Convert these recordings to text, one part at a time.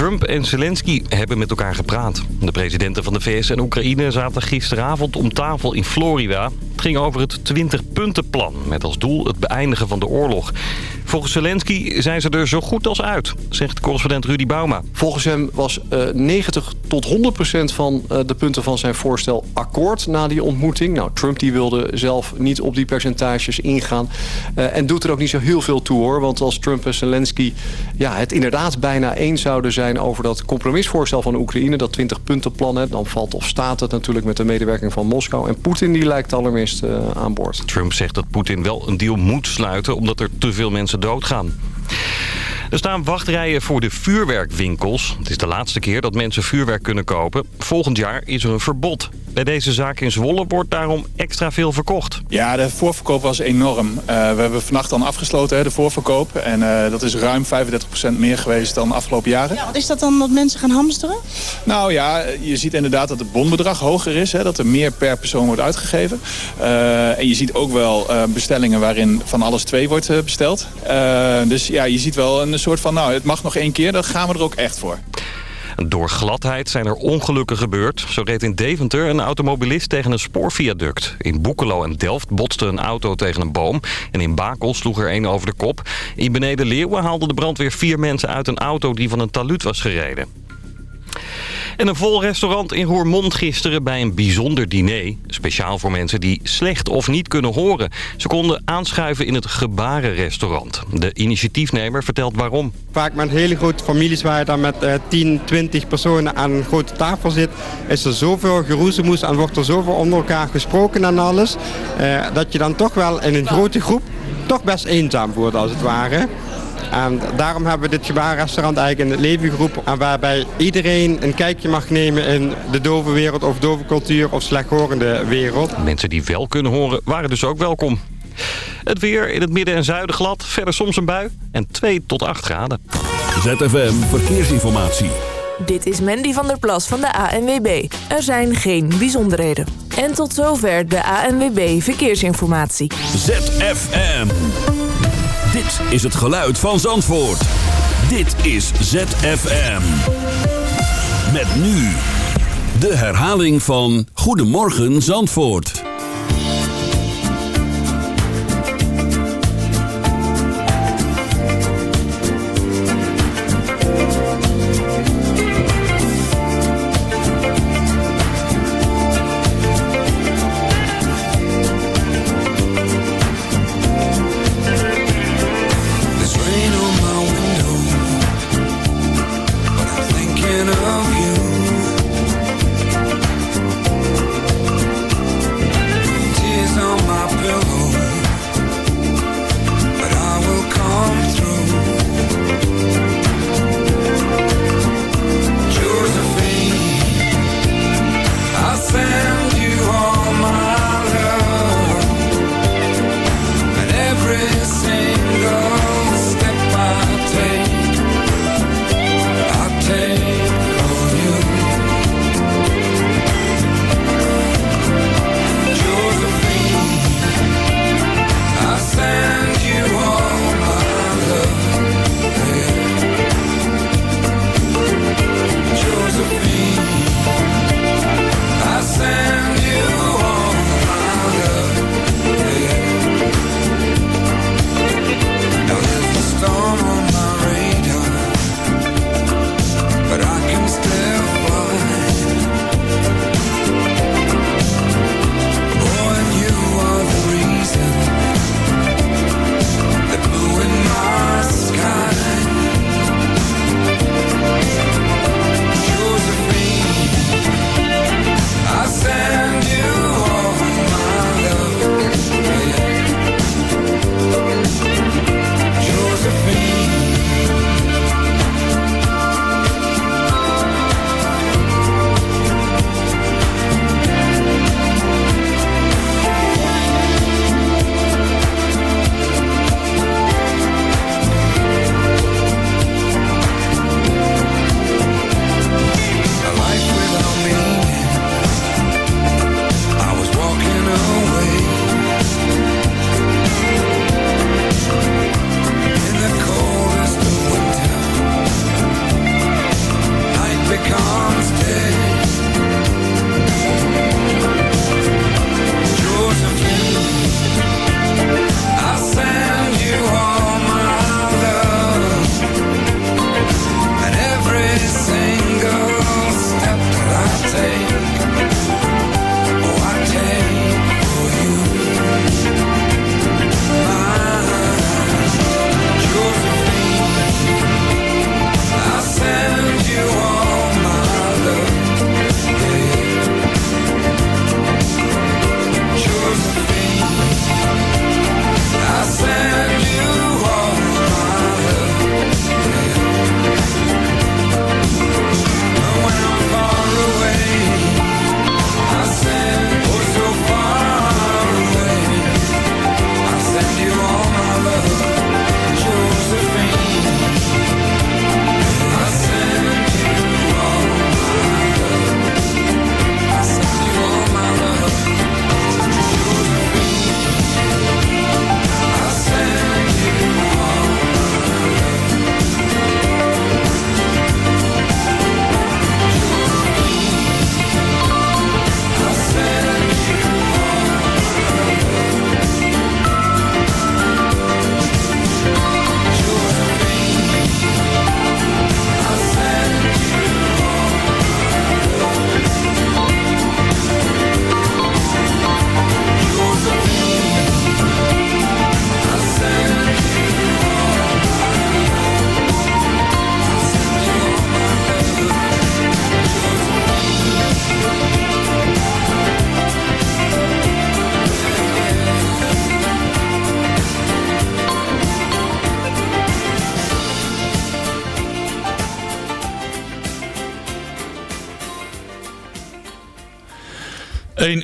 Trump en Zelensky hebben met elkaar gepraat. De presidenten van de VS en Oekraïne zaten gisteravond om tafel in Florida. Het ging over het 20-puntenplan met als doel het beëindigen van de oorlog. Volgens Zelensky zijn ze er zo goed als uit, zegt correspondent Rudy Bauma. Volgens hem was uh, 90 tot 100 procent van uh, de punten van zijn voorstel akkoord na die ontmoeting. Nou, Trump die wilde zelf niet op die percentages ingaan. Uh, en doet er ook niet zo heel veel toe hoor. Want als Trump en Zelensky ja, het inderdaad bijna eens zouden zijn over dat compromisvoorstel van Oekraïne, dat 20-puntenplan, dan valt of staat het natuurlijk met de medewerking van Moskou. En Poetin die lijkt allerminst uh, aan boord. Trump zegt dat Poetin wel een deal moet sluiten omdat er te veel mensen doodgaan. Er staan wachtrijen voor de vuurwerkwinkels. Het is de laatste keer dat mensen vuurwerk kunnen kopen. Volgend jaar is er een verbod. Bij deze zaak in Zwolle wordt daarom extra veel verkocht. Ja, de voorverkoop was enorm. Uh, we hebben vannacht dan afgesloten, hè, de voorverkoop. En uh, dat is ruim 35% meer geweest dan de afgelopen jaren. Ja, wat is dat dan dat mensen gaan hamsteren? Nou ja, je ziet inderdaad dat het bonbedrag hoger is. Hè, dat er meer per persoon wordt uitgegeven. Uh, en je ziet ook wel bestellingen waarin van alles twee wordt besteld. dus ja, je ziet wel een soort van, nou, het mag nog één keer. Dan gaan we er ook echt voor. Door gladheid zijn er ongelukken gebeurd. Zo reed in Deventer een automobilist tegen een spoorviaduct. In Boekelo en Delft botste een auto tegen een boom. En in Bakel sloeg er een over de kop. In Beneden Leeuwen haalde de brandweer vier mensen uit een auto die van een taluut was gereden. En een vol restaurant in Roermond gisteren bij een bijzonder diner. Speciaal voor mensen die slecht of niet kunnen horen. Ze konden aanschuiven in het gebarenrestaurant. De initiatiefnemer vertelt waarom. Vaak met hele grote families waar je dan met uh, 10, 20 personen aan een grote tafel zit... is er zoveel geroezemoes en wordt er zoveel onder elkaar gesproken en alles... Uh, dat je dan toch wel in een grote groep toch best eenzaam wordt als het ware... En daarom hebben we dit gebaarrestaurant eigenlijk in het leven geroepen. Waarbij iedereen een kijkje mag nemen in de dove wereld of dove cultuur of slechthorende wereld. Mensen die wel kunnen horen waren dus ook welkom. Het weer in het midden en zuiden glad, verder soms een bui en 2 tot 8 graden. ZFM Verkeersinformatie. Dit is Mandy van der Plas van de ANWB. Er zijn geen bijzonderheden. En tot zover de ANWB Verkeersinformatie. ZFM. Dit is het geluid van Zandvoort. Dit is ZFM. Met nu de herhaling van Goedemorgen Zandvoort.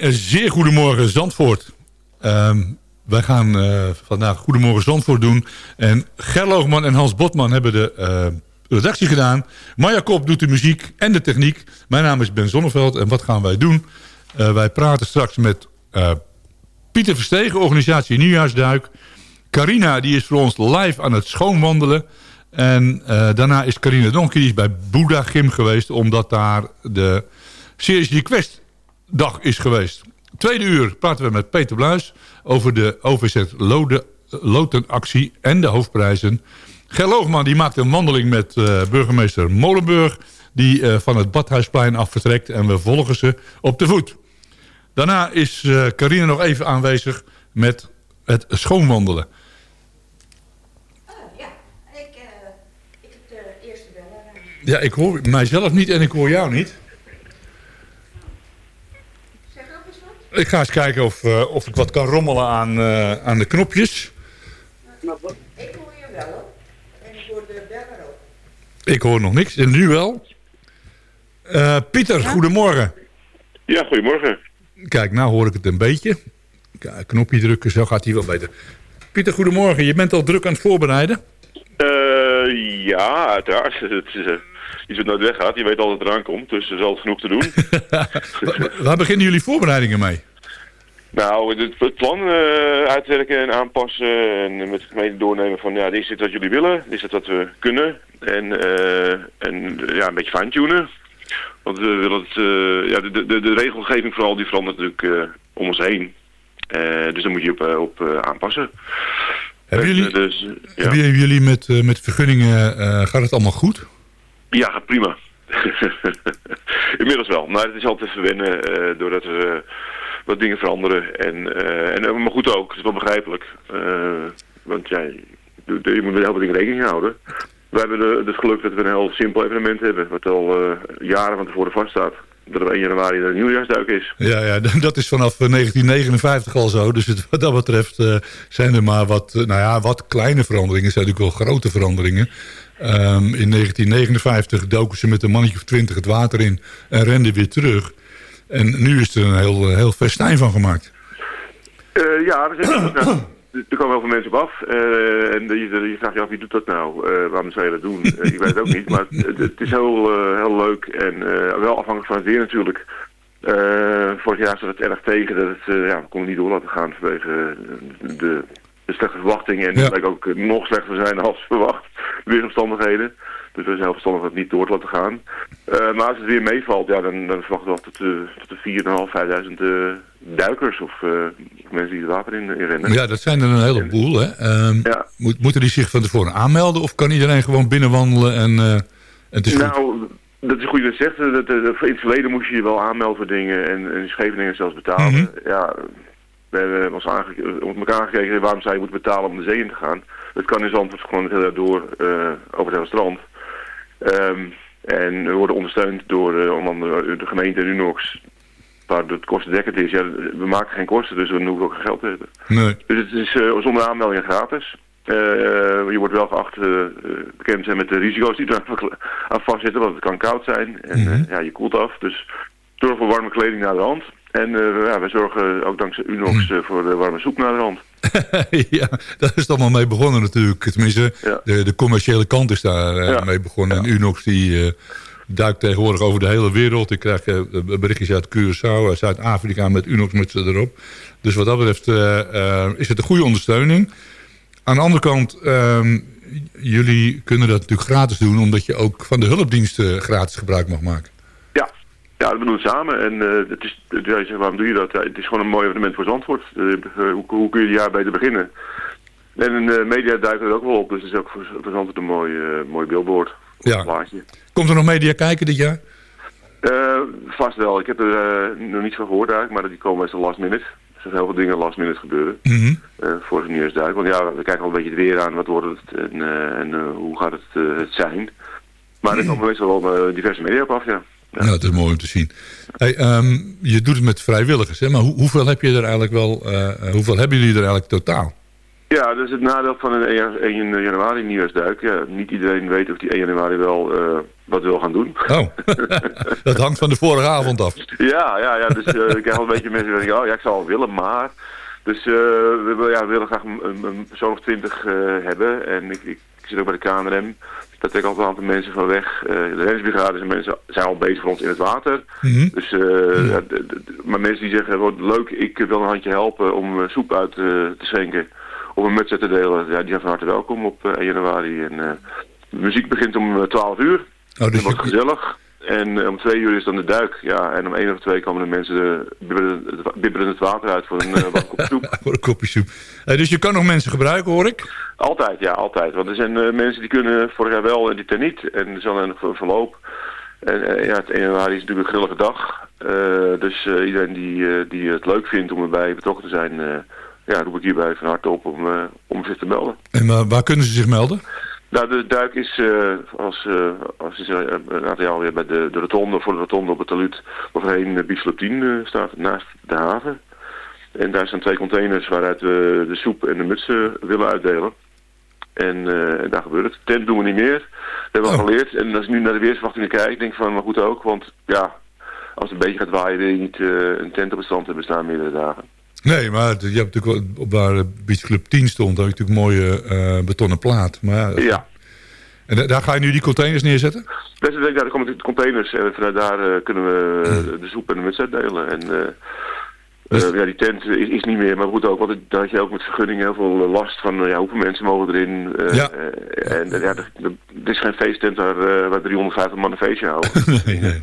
Een zeer goedemorgen Zandvoort. Ehm, wij gaan uh, vandaag Goedemorgen Zandvoort doen. En Gerloogman en Hans Botman hebben de uh, redactie gedaan. Marja Kop doet de muziek en de techniek. Mijn naam is Ben Zonneveld en wat gaan wij doen? Uh, wij praten straks met Pieter Verstegen, organisatie Nieuwjaarsduik. Carina die is voor ons live aan het schoonwandelen. En daarna is Carina Donkie die is bij Boeddha Gym geweest... omdat daar de Series Quest dag is geweest. Tweede uur praten we met Peter Bluis over de OVZ Lotenactie en de hoofdprijzen. Ger Loogman die maakt een wandeling met uh, burgemeester Molenburg... die uh, van het Badhuisplein af vertrekt en we volgen ze op de voet. Daarna is uh, Carine nog even aanwezig met het schoonwandelen. ja, ik, ik heb de eerste bellen. Ja, ik hoor mijzelf niet en ik hoor jou niet. Ik ga eens kijken of, uh, of ik wat kan rommelen aan, uh, aan de knopjes. Ik hoor je wel, en ik hoor de beller ook. Ik hoor nog niks, en nu wel. Uh, Pieter, ja? goedemorgen. Ja, goedemorgen. Kijk, nou hoor ik het een beetje. Kijk, knopje drukken, zo gaat hij wel beter. Pieter, goedemorgen. Je bent al druk aan het voorbereiden? ja, uiteraard. Het is, iets wat nooit weggaat. Je weet altijd eraan komt, dus er is altijd genoeg te doen. Waar beginnen jullie voorbereidingen mee? Nou, het, het plan uh, uitwerken en aanpassen en met de gemeente doornemen van ja, dit is dit wat jullie willen, dit is het wat we kunnen en, uh, en ja, een beetje fine-tunen. Want we willen het, uh, ja, de, de, de regelgeving vooral die verandert natuurlijk om ons heen. dus daar moet je op, op aanpassen. Hebben jullie, dus, ja. hebben jullie met, met vergunningen, gaat het allemaal goed? Ja, prima. Inmiddels wel. Maar het is altijd verwennen doordat uh, wat dingen veranderen. En, uh, en, maar goed ook, het is wel begrijpelijk. want ja, je, je moet met heel veel dingen rekening houden. We hebben de, het geluk dat we een heel simpel evenement hebben. Wat al jaren van tevoren vaststaat. Dat er 1 januari een nieuwjaarsduik is. Ja, ja, dat is vanaf 1959 al zo. Dus het, wat dat betreft zijn er maar wat, nou ja, wat kleine veranderingen. zijn natuurlijk wel grote veranderingen. Um, in 1959 doken ze met een mannetje of twintig het water in en renden weer terug. En nu is er een heel, heel festijn van gemaakt. Uh, ja, er, zijn, nou, er komen heel veel mensen op af. Uh, en je, je vraagt je af, wie doet dat nou? Uh, waarom zou je dat doen? ik weet het ook niet, maar het, het is heel, heel leuk en wel afhankelijk van het weer natuurlijk. vorig jaar zat het erg tegen dat het, ja, we konden niet door laten gaan vanwege de de slechte verwachtingen. En ja. het ook nog slechter zijn als verwacht. Weersomstandigheden. Dus we zijn heel verstandig dat niet door te laten gaan. Uh, maar als het weer meevalt, ja, dan, dan verwachten we tot de, tot de 4.500, 5.000 uh, duikers of uh, mensen die het water in, in, rennen. Ja, dat zijn er een heleboel. Hè? Um, ja. moet, moeten die zich van tevoren aanmelden of kan iedereen gewoon binnenwandelen en, en het is Nou, dat is goed dat je zegt. Dat, in het verleden moest je je wel aanmelden voor dingen en, en Scheveningen zelfs betalen. Mm -hmm. Ja, we hebben ons op elkaar gekeken waarom zij moeten betalen om de zee in te gaan. Dat kan in Zandvoort gewoon het hele door uh, over het hele strand. Um, en we worden ondersteund door uh, onder andere de gemeente en UNOX. Waar het kostendekkend is. Ja, we maken geen kosten, dus we hoeven ook geen geld te hebben. Nee. Dus het is uh, zonder aanmelding gratis. Uh, je wordt wel geacht bekend zijn met de risico's die er aan vastzitten. Want het kan koud zijn en mm -hmm. ja, je koelt af. Dus zorg voor warme kleding naar de hand. En uh, ja, we zorgen ook dankzij Unox uh, voor de warme soep naar de hand. ja, daar is het allemaal mee begonnen natuurlijk. Tenminste, ja. de, de, commerciële kant is daar uh, ja. mee begonnen. Ja. En Unox die duikt tegenwoordig over de hele wereld. Ik krijg berichtjes uit Curaçao, uit Zuid-Afrika met Unox met ze erop. Dus wat dat betreft is het een goede ondersteuning. Aan de andere kant, ehm, jullie kunnen dat natuurlijk gratis doen... omdat je ook van de hulpdiensten gratis gebruik mag maken. Dat doen we samen. En uh, het is, ja, je zegt, waarom doe je dat? Ja, het is gewoon een mooi evenement voor Zandvoort. Uh, hoe, hoe, kun je het jaar beter beginnen? En in de media duikt er ook wel op. Dus het is ook voor, voor Zandvoort een mooi, uh, mooi billboard. Ja. Plaatje. Komt er nog media kijken dit jaar? vast wel. Ik heb er nog niet van gehoord eigenlijk. Maar die komen meestal last minute. Er zijn heel veel dingen last minute gebeuren. Mm -hmm. voor het nieuwsduik. Want ja, we kijken al een beetje het weer aan. Wat wordt het en, en hoe gaat het, het zijn? Maar er komen meestal wel diverse media op af, ja. Ja. Nou, dat is mooi om te zien. Hey, um, je doet het met vrijwilligers, hè? maar hoe, hoeveel heb je er eigenlijk wel? Uh, hoeveel hebben jullie er eigenlijk totaal? Ja, dat is het nadeel van een 1 1 januari nieuwjaarsduik. Ja, niet iedereen weet of die 1 januari wel eh, wat wil gaan doen. Oh, dat hangt van de vorige avond af. Ja, ja, ja dus eh, ik krijg wel een beetje mensen die denken, oh ja, ik zou wel willen, maar... Dus eh, we, willen- ja, we willen graag een, een, een persoon of twintig eh, hebben. En ik, ik, ik zit ook bij de KNRM. Daar trek ik altijd een aantal mensen van weg. Eh, de reddingsbrigade zijn mensen zijn al bezig voor ons in het water. Mhm. Dus, eh, d- maar mensen die zeggen, wat leuk, ik wil een handje helpen om eh, soep uit te schenken. Of een muts uit te delen. Ja, die zijn van harte welkom op eh, 1 januari. En, de muziek begint om eh, 12 uur. Oh, dus Dat wordt je, gezellig. En eh, om twee uur is dan de duik. Ja, en om één of twee komen de mensen de, bibberen, het, water uit voor een uh, soep. voor een kopje soep. Eh, dus je kan nog mensen gebruiken, hoor ik. Altijd, ja, altijd. Want er zijn eh, mensen die kunnen vorig jaar wel en die ten niet. En er is dan een verloop. En eh, ja, het 1 januari is natuurlijk een grillige dag. Eh, dus eh, iedereen die, eh, die het leuk vindt om erbij betrokken te zijn... eh, ja, roep ik hierbij van harte op om, eh, om zich te melden. En eh, waar kunnen ze zich melden? Nou, de duik is uh, als, uh, als is, uh, een aantal jaar weer bij de, de rotonde, voor de rotonde op het taluut, waarheen uh, Bislop 10 staat, naast de haven. En daar staan twee containers waaruit we de soep en de mutsen willen uitdelen. En daar gebeurt het. Tent doen we niet meer. Dat hebben we oh. geleerd. En als ik nu naar de weersverwachtingen kijk, denk ik van, maar goed ook. Want ja, als het een beetje gaat waaien, wil je niet een tent op het strand hebben staan meerdere dagen. Nee, maar je hebt natuurlijk op waar Beach Club 10 stond, heb je natuurlijk mooie uh, betonnen plaat. Maar, ja. En daar ga je nu die containers neerzetten? Best denk daar komen de containers en vanuit daar uh, kunnen we uh, de soep en de muts uitdelen. En dus... ja, die tent is, is, niet meer, maar goed ook, want daar had je ook met vergunningen heel veel last van ja, hoeveel mensen mogen erin. ja. en ja, er, er is geen feesttent waar, waar 350 man een feestje houden. nee, nee,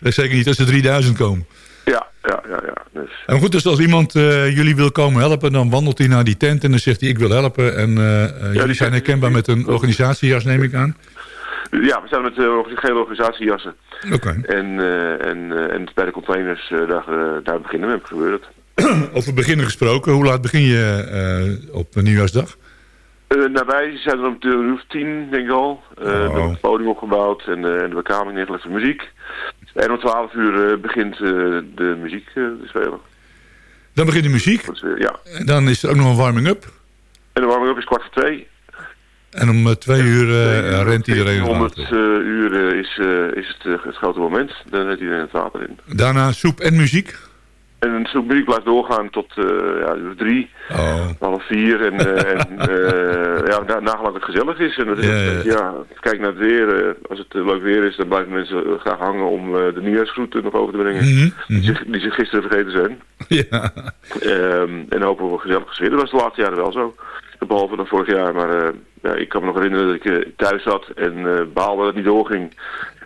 nee. Zeker niet als er 3000 komen. Ja, ja, ja. ja. Dus. En goed, dus als iemand uh, jullie wil komen helpen, dan wandelt hij naar die tent en dan zegt hij ik wil helpen. En uh, ja, jullie zijn herkenbaar met een organisatiejas, neem ik aan? Ja, we zijn met uh, gele organisatiejassen. Oké. Okay. En, uh, en, uh, en bij de containers, daar, daar beginnen we, gebeurt Over beginnen gesproken, hoe laat begin je op nieuwjaarsdag? wij zijn er om de uur tien, denk ik al. Oh. We hebben het podium opgebouwd en, en de bekaming neergelegd voor muziek. En om 12 uur uh, begint uh, de muziek uh, te spelen. Dan begint de muziek? Ja. En dan is er ook nog een warming-up? En de warming-up is kwart voor twee. En om twee uur rent iedereen 100 uur is, is het, het grote moment. Dan rent iedereen het water in. Daarna soep en muziek? En de muziek blijft doorgaan tot uh, ja, drie, oh. half vier. En, uh, en uh, ja, na, nagelang het gezellig is. En dat is, Ja, kijk naar het weer. als het leuk weer is, dan blijven mensen graag hangen om de nieuwjaarsgroet nog over te brengen. Mhm, Die, mhm. zich, die zich gisteren vergeten zijn. Ja. Um, en hopen we gezellig gesfeer. Dat was de laatste jaren wel zo. Behalve dan vorig jaar. Maar ja, ik kan me nog herinneren dat ik thuis zat en baalde dat het niet doorging.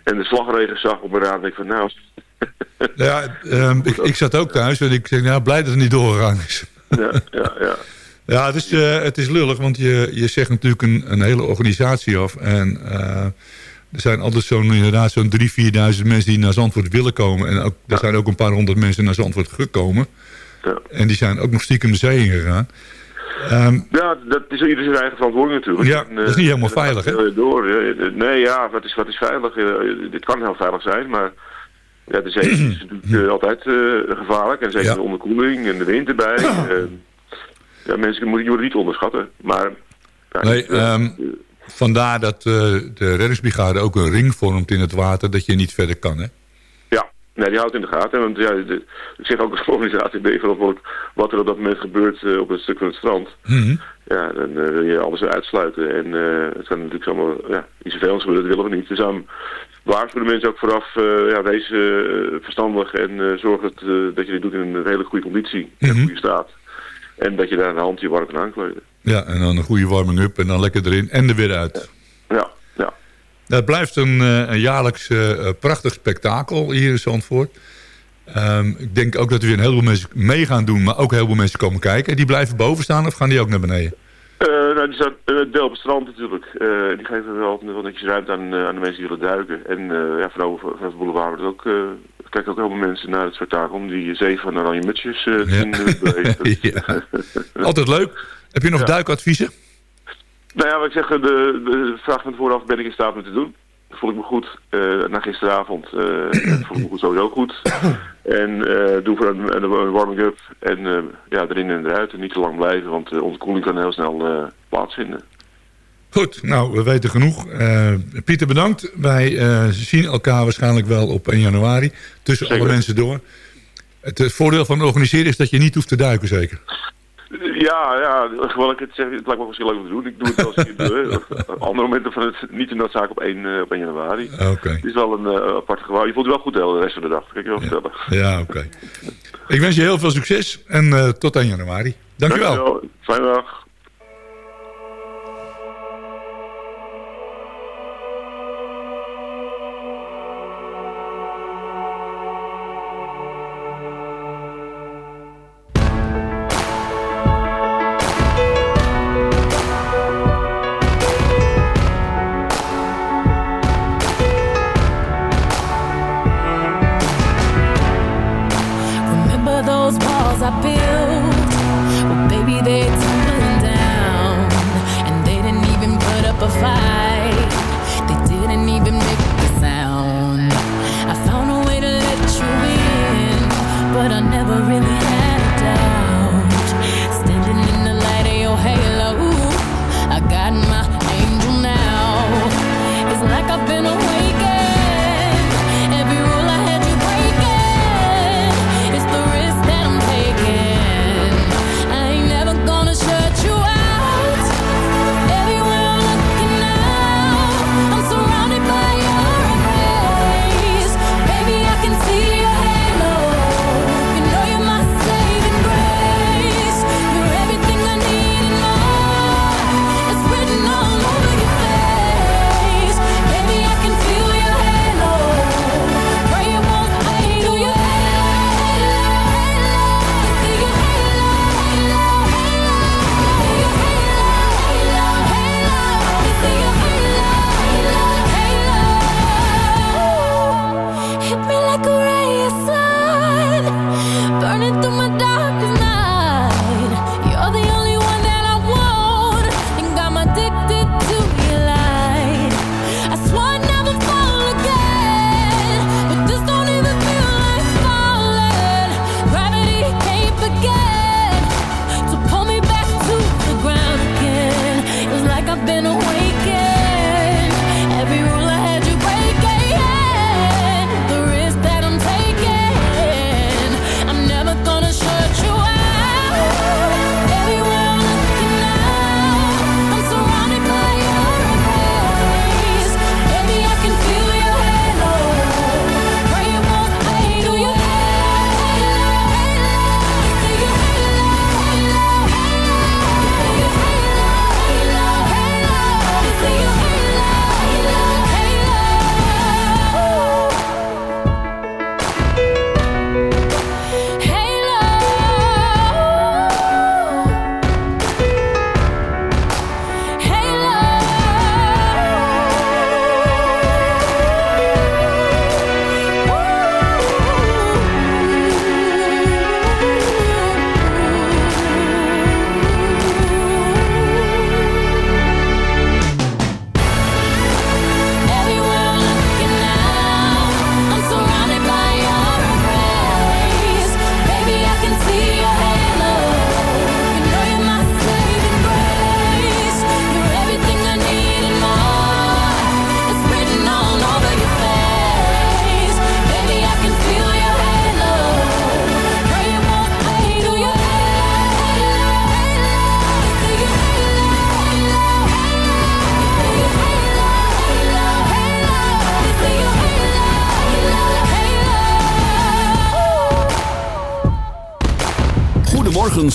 En de slagregen zag op mijn raam. En ik van nou... Ja, um, ik, ik, zat ook thuis en ik zeg, nou, blij dat het niet doorgegaan is. Ja, ja, ja. Ja, het is, uh, het is lullig, want je, je zegt natuurlijk een, een hele organisatie af. En uh, er zijn altijd zo'n inderdaad zo'n 3.000, 4.000 mensen die naar Zandvoort willen komen. En ook, er ja. zijn ook een paar honderd mensen naar Zandvoort gekomen. Ja. En die zijn ook nog stiekem de zee ingegaan. Um, ja, dat is ieder zijn eigen verantwoording natuurlijk. Ja, en, dat is niet helemaal veilig, hè? Door, nee, ja, wat is, wat is veilig? dit kan heel veilig zijn, maar... Ja, de zee is natuurlijk uh, altijd uh, gevaarlijk. En zeker ja. de onderkoeling en de wind erbij. Uh, ja, mensen moeten je niet onderschatten. Maar, ja, nee, um, vandaar dat eh, de reddingsbrigade ook een ring vormt in het water... dat je niet verder kan, hè? Ja, nee, die houdt in de gaten. Want ja, de, ik zeg ook als organisatie ben je verantwoordelijk... wat er op dat moment gebeurt uh, op het stuk van het strand. Mm -hmm. Ja, dan uh, wil je alles uitsluiten. En het kan natuurlijk allemaal... Ja, iets vervelends gebeuren, dat willen we niet. Dus dan waarschuwen de mensen ook vooraf, uh, ja, wees uh, verstandig en uh, zorg dat, dat je dit doet in een redelijk goede conditie, in een goede staat. En dat je daar een handje warm kan aankleden. Ja, en dan een goede warming-up en dan lekker erin en er weer uit. Ja, ja. Het blijft een, een jaarlijks prachtig spektakel hier in Zandvoort. Um, ik denk ook dat er weer een heleboel mensen mee gaan doen, maar ook heel veel mensen komen kijken. Die blijven boven staan of gaan die ook naar beneden? Uh, nou, die staat uh, deel op het strand natuurlijk. Uh, die geven wel, wel netjes ruimte aan, aan de mensen die willen duiken. En ja, van vanaf de boulevard wordt ook, kijken ook heel veel mensen naar het spektakel om die zeven van oranje mutsjes te zien. ja. Altijd leuk. Heb je nog ja. duikadviezen? Nou ja, wat ik zeg, de, de vraag van vooraf ben ik in staat om te doen. Voel ik me goed. Eh, na gisteravond eh, voel ik me goed, sowieso goed. En eh, doe voor een, een warming-up. En ja, erin en eruit. En niet te lang blijven, want ontkoeling kan heel snel plaatsvinden. Goed, nou, we weten genoeg. Uh, Pieter, bedankt. Wij uh, zien elkaar waarschijnlijk wel op 1 januari. Tussen zeker. alle mensen door. Het, het voordeel van organiseren is dat je niet hoeft te duiken, zeker? Ja, ja, gewoon ik het zeg, het lijkt me misschien leuk om te doen. Ik doe het wel eens doe. Andere momenten van het niet de noodzaak op 1, uh, op 1 januari. Oké. Okay. Het is wel een uh, apart geval. Je voelt je wel goed de rest van de dag, kan ik je wel ja. vertellen. Ja, oké. Okay. ik wens je heel veel succes en uh, tot 1 januari. Dankjewel. Dankjewel. Fijne dag.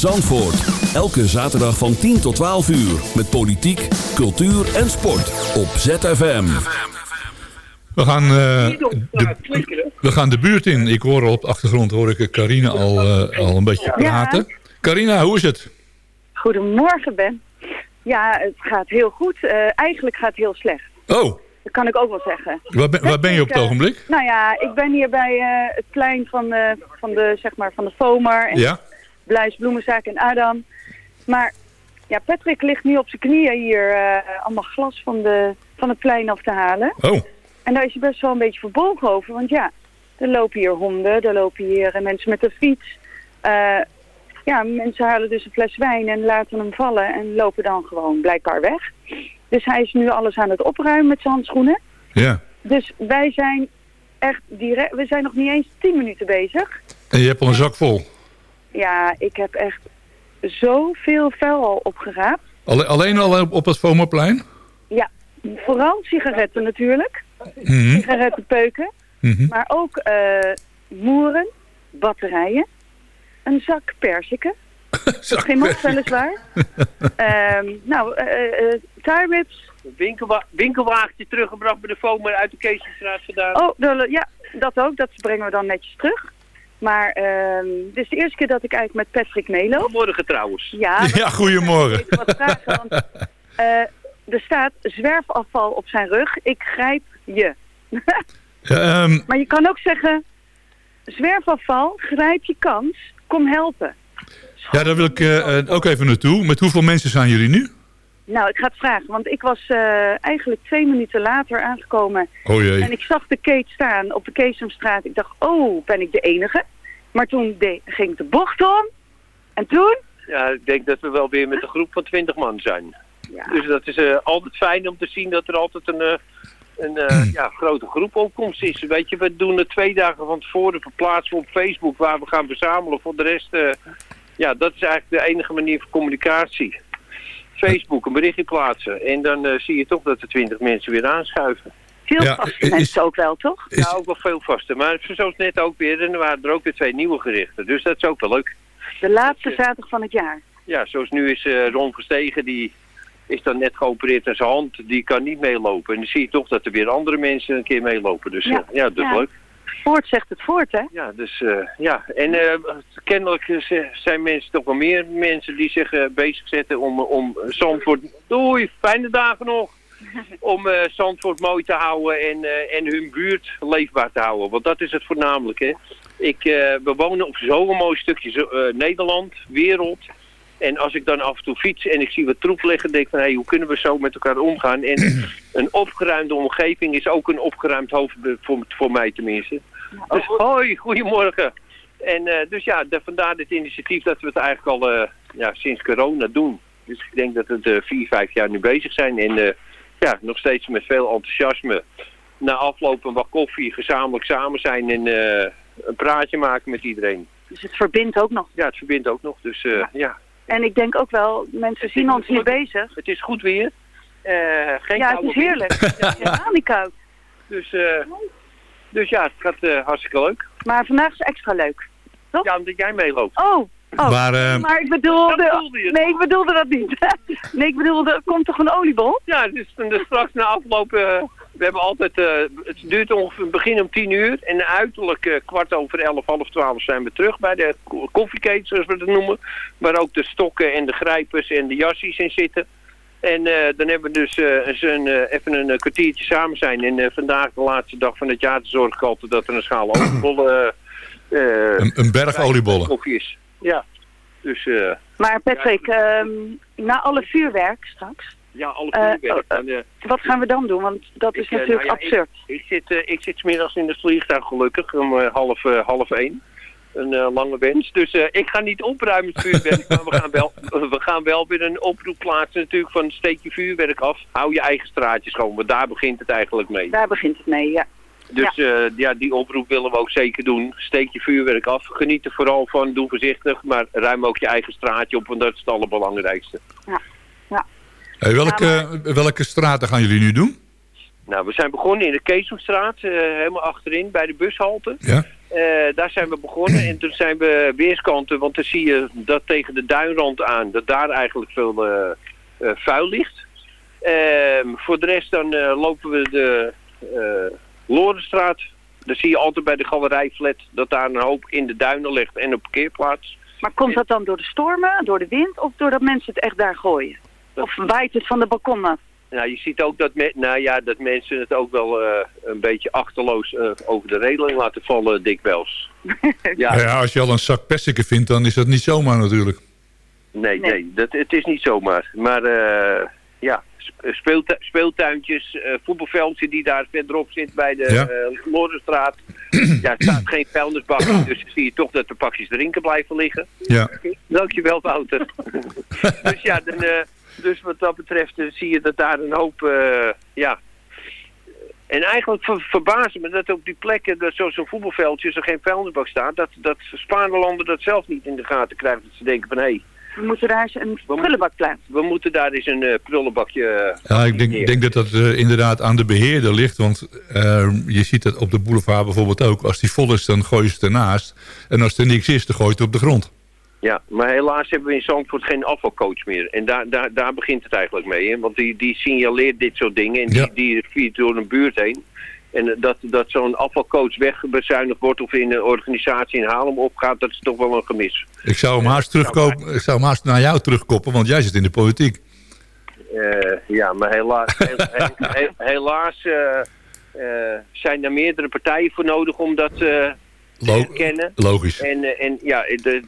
Zandvoort. Elke zaterdag van 10 tot 12 uur. Met politiek, cultuur en sport. Op ZFM. We gaan, uh, de, we gaan de buurt in. Ik hoor op de achtergrond hoor ik Carina al, uh, al een beetje praten. Ja. Carina, hoe is het? Goedemorgen Ben. Ja, het gaat heel goed. Uh, eigenlijk gaat het heel slecht. Oh. Dat kan ik ook wel zeggen. Waar ben, waar ben je op het ogenblik? nou ja, ik ben hier bij het plein van de, van de, zeg maar, van de FOMAR. En ja? Bluis, Bloemenzaak en Adam. Maar ja, Patrick ligt nu op zijn knieën hier uh, allemaal glas van, de, van het plein af te halen. Oh. En daar is hij best wel een beetje verbolgen over. Want ja, er lopen hier honden, er lopen hier eh, mensen met een fiets. Eh, ja, mensen halen dus een fles wijn en laten hem vallen en lopen dan gewoon blijkbaar weg. Dus hij is nu alles aan het opruimen met zijn handschoenen. Ja. Dus wij zijn echt direct, we zijn nog niet eens 10 minuten bezig. En je hebt al een zak vol. Ja, ik heb echt zoveel vuil al opgeraapt. Alle- alleen al op, op het Vomaplein? Ja, vooral sigaretten natuurlijk. Mhm. Sigarettenpeuken. Mhm. Maar ook eh, moeren, batterijen, een zak perziken. Geen mot, weliswaar. Ehm nou, eh eh whips. Winkelwa winkelwagentje teruggebracht bij de FOMA uit de Keesstraat vandaan. Oh, de- ja, dat ook. Dat brengen we dan netjes terug. Maar ehm dit is de eerste keer dat ik eigenlijk met Patrick meeloop. Morgen trouwens. Ja, Ja, goedemorgen. wat vragen, want eh, er staat zwerfafval op zijn rug. Ik grijp je. Ehm, Maar je kan ook zeggen, zwerfafval, grijp je kans, kom helpen. ja, daar wil ik eh, eh, ook even naartoe. Met hoeveel mensen zijn jullie nu? Nou, ik ga het vragen, want ik was eh, eigenlijk twee minuten later aangekomen. Oh jee. En ik zag de Kate staan op de Keesomstraat. Ik dacht, oh, ben ik de enige? Maar toen de- ging de bocht om. En toen? Ja, ik denk dat we wel weer met een groep van 20 man zijn. Dus dat is eh, altijd fijn om te zien dat er altijd een, eh, een eh, ja, grote groep opkomst is. Weet je, we doen het twee dagen van tevoren verplaatsen we op Facebook waar we gaan verzamelen. Voor de rest, eh, ja, dat is eigenlijk de enige manier voor communicatie. Facebook, een berichtje plaatsen. En dan eh, zie je toch dat er 20 mensen weer aanschuiven. Veel vaste mensen ook wel, toch? Ja, ook wel veel vaste. Maar zoals net ook weer, en er waren er ook weer twee nieuwe gerichten. Dus dat is ook wel leuk. De laatste zaterdag van het jaar. Ja, zoals nu is eh, Ron Verstegen, die is dan net geopereerd aan zijn hand. Die kan niet meelopen. En dan zie je toch dat er weer andere mensen een keer meelopen. Dus ja, ja dat is Ja. leuk. Voort zegt het voort, hè? Ja, dus eh, ja. En eh, kennelijk eh, zijn mensen toch wel meer mensen die zich bezig zetten om, om Zandvoort... Doei, fijne dagen nog! Om Zandvoort mooi te houden en, en hun buurt leefbaar te houden. Want dat is het voornamelijk, hè. Ik, we wonen op zo'n mooi stukje Nederland, wereld. En als ik dan af en toe fiets en ik zie wat troep liggen, denk ik van, hé, hoe kunnen we zo met elkaar omgaan? En een opgeruimde omgeving is ook een opgeruimd hoofd, voor, voor mij tenminste. Dus hoi, goedemorgen. En eh, dus ja, de- vandaar dit initiatief dat we het eigenlijk al eh, ja, sinds corona doen. Dus ik denk dat we eh, vier, vijf jaar nu bezig zijn. En eh, ja, nog steeds met veel enthousiasme. Na afloop een wat koffie, gezamenlijk samen zijn en eh, een praatje maken met iedereen. Dus het verbindt ook nog. Ja, het verbindt ook nog. Dus eh, ja. En ik denk ook wel, mensen zien ons nu bezig. Het is goed weer. Eh, geen Ja, het koude is heerlijk. Het is helemaal niet koud. Dus, eh, dus ja, het gaat eh, hartstikke leuk. Maar vandaag is extra leuk. Toch? Ja, omdat jij meeloopt. Oh, oh. Maar, eh, maar ik bedoelde... Nee, ik bedoelde dat niet. nee, ik bedoelde, er komt toch een oliebol? Ja, dus, dus straks na afloop, eh, we hebben altijd, eh, het duurt ongeveer begin om tien uur. En uiterlijk eh, kwart over elf, half twaalf zijn we terug bij de ko- koffieketen, zoals we dat noemen. Waar ook de stokken en de grijpers en de jassies in zitten. En eh, dan hebben we dus eh, een, eh, even een kwartiertje samen zijn. En eh, vandaag, de laatste dag van het jaar, zorg ik altijd dat er een schaal oliebollen... eh, Een, een berg oliebollen. koffie is. Ja, dus eh, Maar Patrick, ehm, na alle vuurwerk straks, ja, alle vuurwerk. Dan, eh, wat gaan we dan doen? Want dat is Ik, eh, natuurlijk nou ja, absurd. Ik, ik zit, eh, ik zit middags in het vliegtuig gelukkig, om eh, half, half één. Een lange wens. Dus ik ga niet opruimen het vuurwerk, maar we gaan, wel, we gaan wel weer een oproep plaatsen natuurlijk van steek je vuurwerk af. Hou je eigen straatje schoon, want daar begint het eigenlijk mee. Daar begint het mee, ja. Dus ja. ja, die oproep willen we ook zeker doen. Steek je vuurwerk af. Geniet er vooral van. Doe voorzichtig. Maar ruim ook je eigen straatje op, want dat is het allerbelangrijkste. Hey, welke, welke straten gaan jullie nu doen? Nou, we zijn begonnen in de Keesomstraat, eh, helemaal achterin bij de bushalte. Ja. Eh, daar zijn we begonnen en toen zijn we weerskanten, want dan zie je dat tegen de duinrand aan, dat daar eigenlijk veel eh, vuil ligt. Ehm, voor de rest dan eh, lopen we de eh Lorenstraat. Dan zie je altijd bij de galerijflat dat daar een hoop in de duinen ligt en een parkeerplaats. Maar komt dat dan door de stormen, door de wind of doordat mensen het echt daar gooien? Of waait het van de balkon af? Nou, je ziet ook dat, me nou ja, dat mensen het ook wel eh, een beetje achterloos eh, over de regeling laten vallen dikwijls. Ja. ja, als je al een zak persiken vindt, dan is dat niet zomaar natuurlijk. Nee, nee, dat, het is niet zomaar. Maar eh, ja, sp- speeltu- speeltuintjes, eh, voetbalveldje die daar verderop zit bij de Ja. Lorenstraat. ja, er staat geen vuilnisbak, in, dus zie je toch dat de pakjes drinken blijven liggen. Ja. Dankjewel, Wouter. dus ja, dan, eh, dus wat dat betreft eh, zie je dat daar een hoop, eh, ja... En eigenlijk ver, me dat op die plekken, dat zoals zo'n voetbalveldje, er geen vuilnisbak staat, dat, dat Spaanlanden dat zelf niet in de gaten krijgen. Dat ze denken van, hé, hey, We moeten daar eens een prullenbak plaatsen. we moeten daar eens een eh, prullenbakje... Ja, ik denk, denk dat dat inderdaad aan de beheerder ligt. Want je ziet dat op de boulevard bijvoorbeeld ook. Als die vol is, dan gooi je het ernaast. En als er niks is, dan gooi je het op de grond. Ja, maar helaas hebben we in Zandvoort geen afvalcoach meer. En daar, daar, daar begint het eigenlijk mee. Hè? Want die, die signaleert dit soort dingen en Ja. die, die viert door een buurt heen. En dat, dat zo'n afvalcoach wegbezuinigd wordt of in een organisatie in Haarlem opgaat, dat is toch wel een gemis. Ik zou hem haast, terugkopen, ik zou hem haast naar jou terugkoppen, want jij zit in de politiek. Eh, ja, maar helaas, he- he- he- helaas eh, eh, zijn er meerdere partijen voor nodig om dat te Lo- herkennen. logisch. En, en ja, de,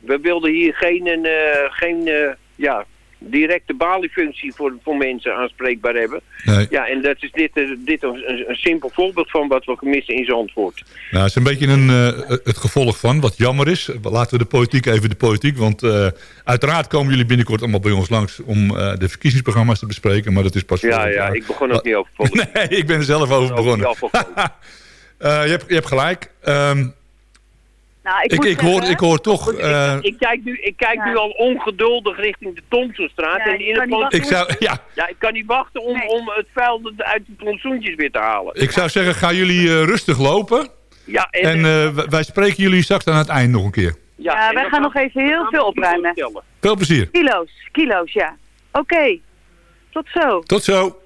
we wilden hier geen, eh, geen eh, ja, directe baliefunctie voor, voor mensen aanspreekbaar hebben. Nee. Ja, en dat is dit, eh, dit een, een, simpel voorbeeld van wat we missen in Zandvoort. Nou, het is een beetje een, het gevolg van, wat jammer is. Laten we de politiek even de politiek. Want uiteraard komen jullie binnenkort allemaal bij ons langs... om de verkiezingsprogramma's te bespreken. Maar dat is pas Ja, ja, ik begon ook niet over politiek. Nee, ik ben er zelf over begonnen. je, hebt, je hebt gelijk. Ehm, Nou, ik, ik, ik, hoor, ik hoor toch... eh, ik kijk, nu, ik kijk Ja. nu al ongeduldig richting de Thompsonstraat. Ja, en ik in kan het plantsoen- ik, zou, ja, Ja, ik kan niet wachten om, Nee. om het vuil uit de plantsoentjes weer te halen. ik zou zeggen, gaan jullie eh, rustig lopen. Ja, en, En eh, wij spreken jullie straks aan het eind nog een keer. Ja, wij gaan nog even heel veel opruimen. Veel plezier. Kilo's, kilo's, ja. Oké, tot zo. Tot zo.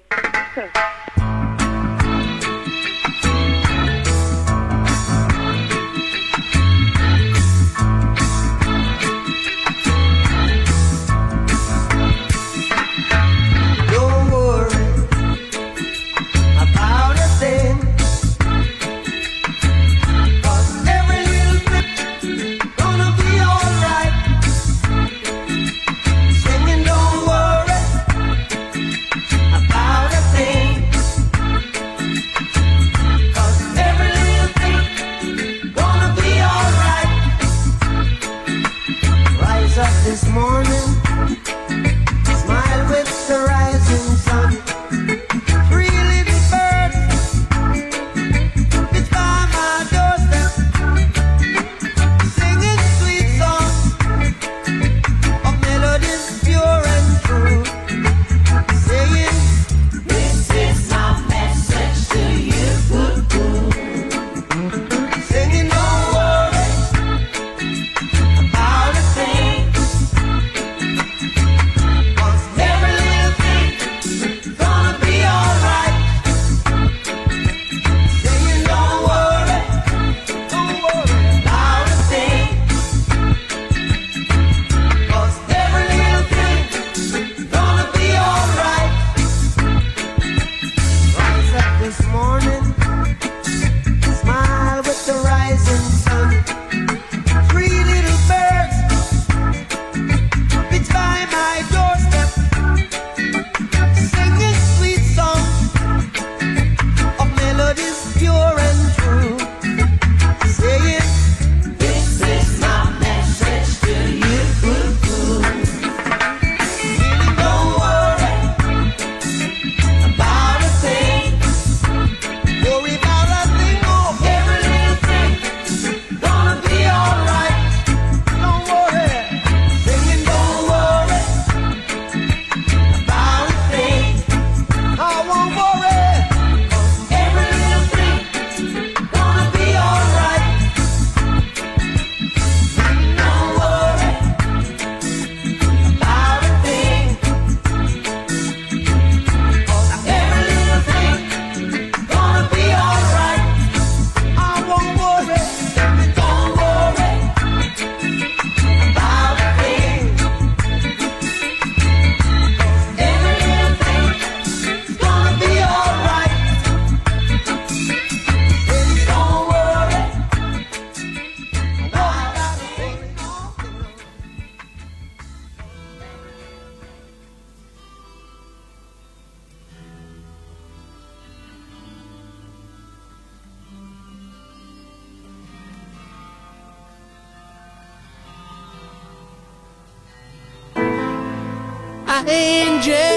angel.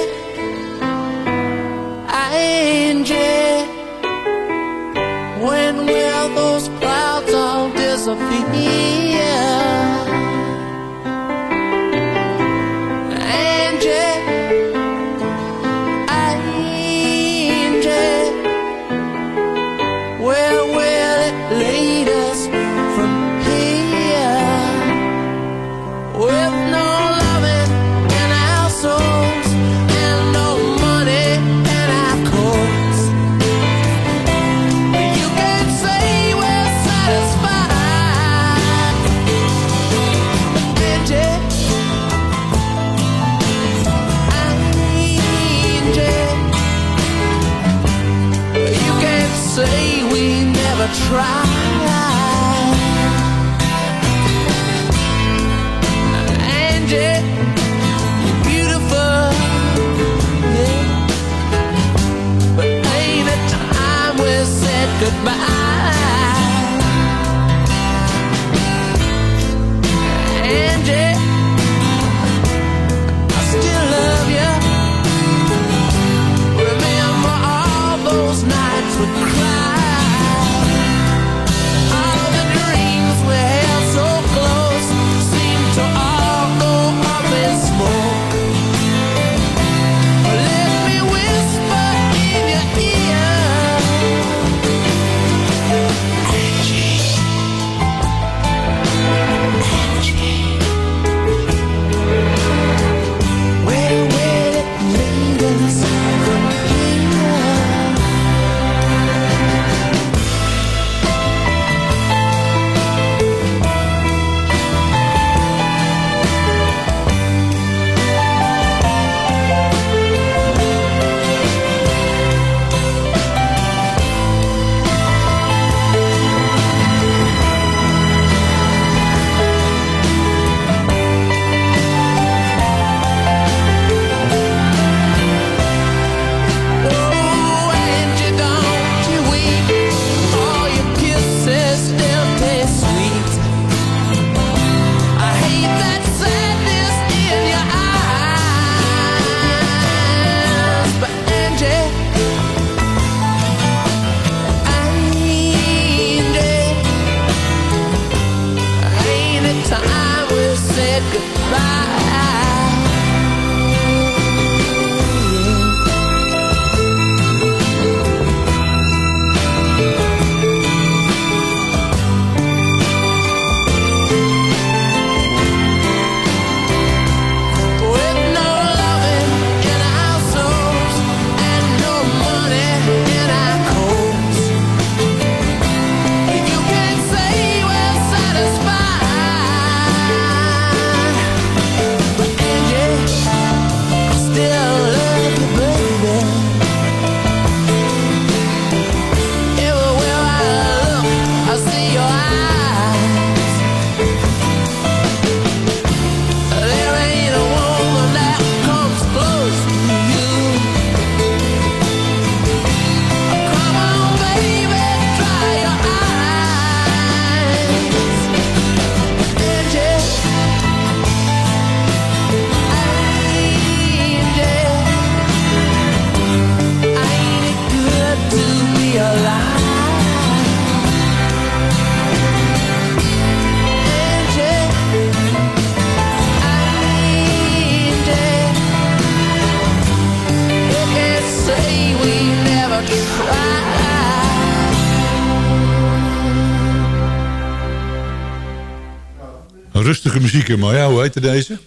muziek in, maar ja, hoe heette deze?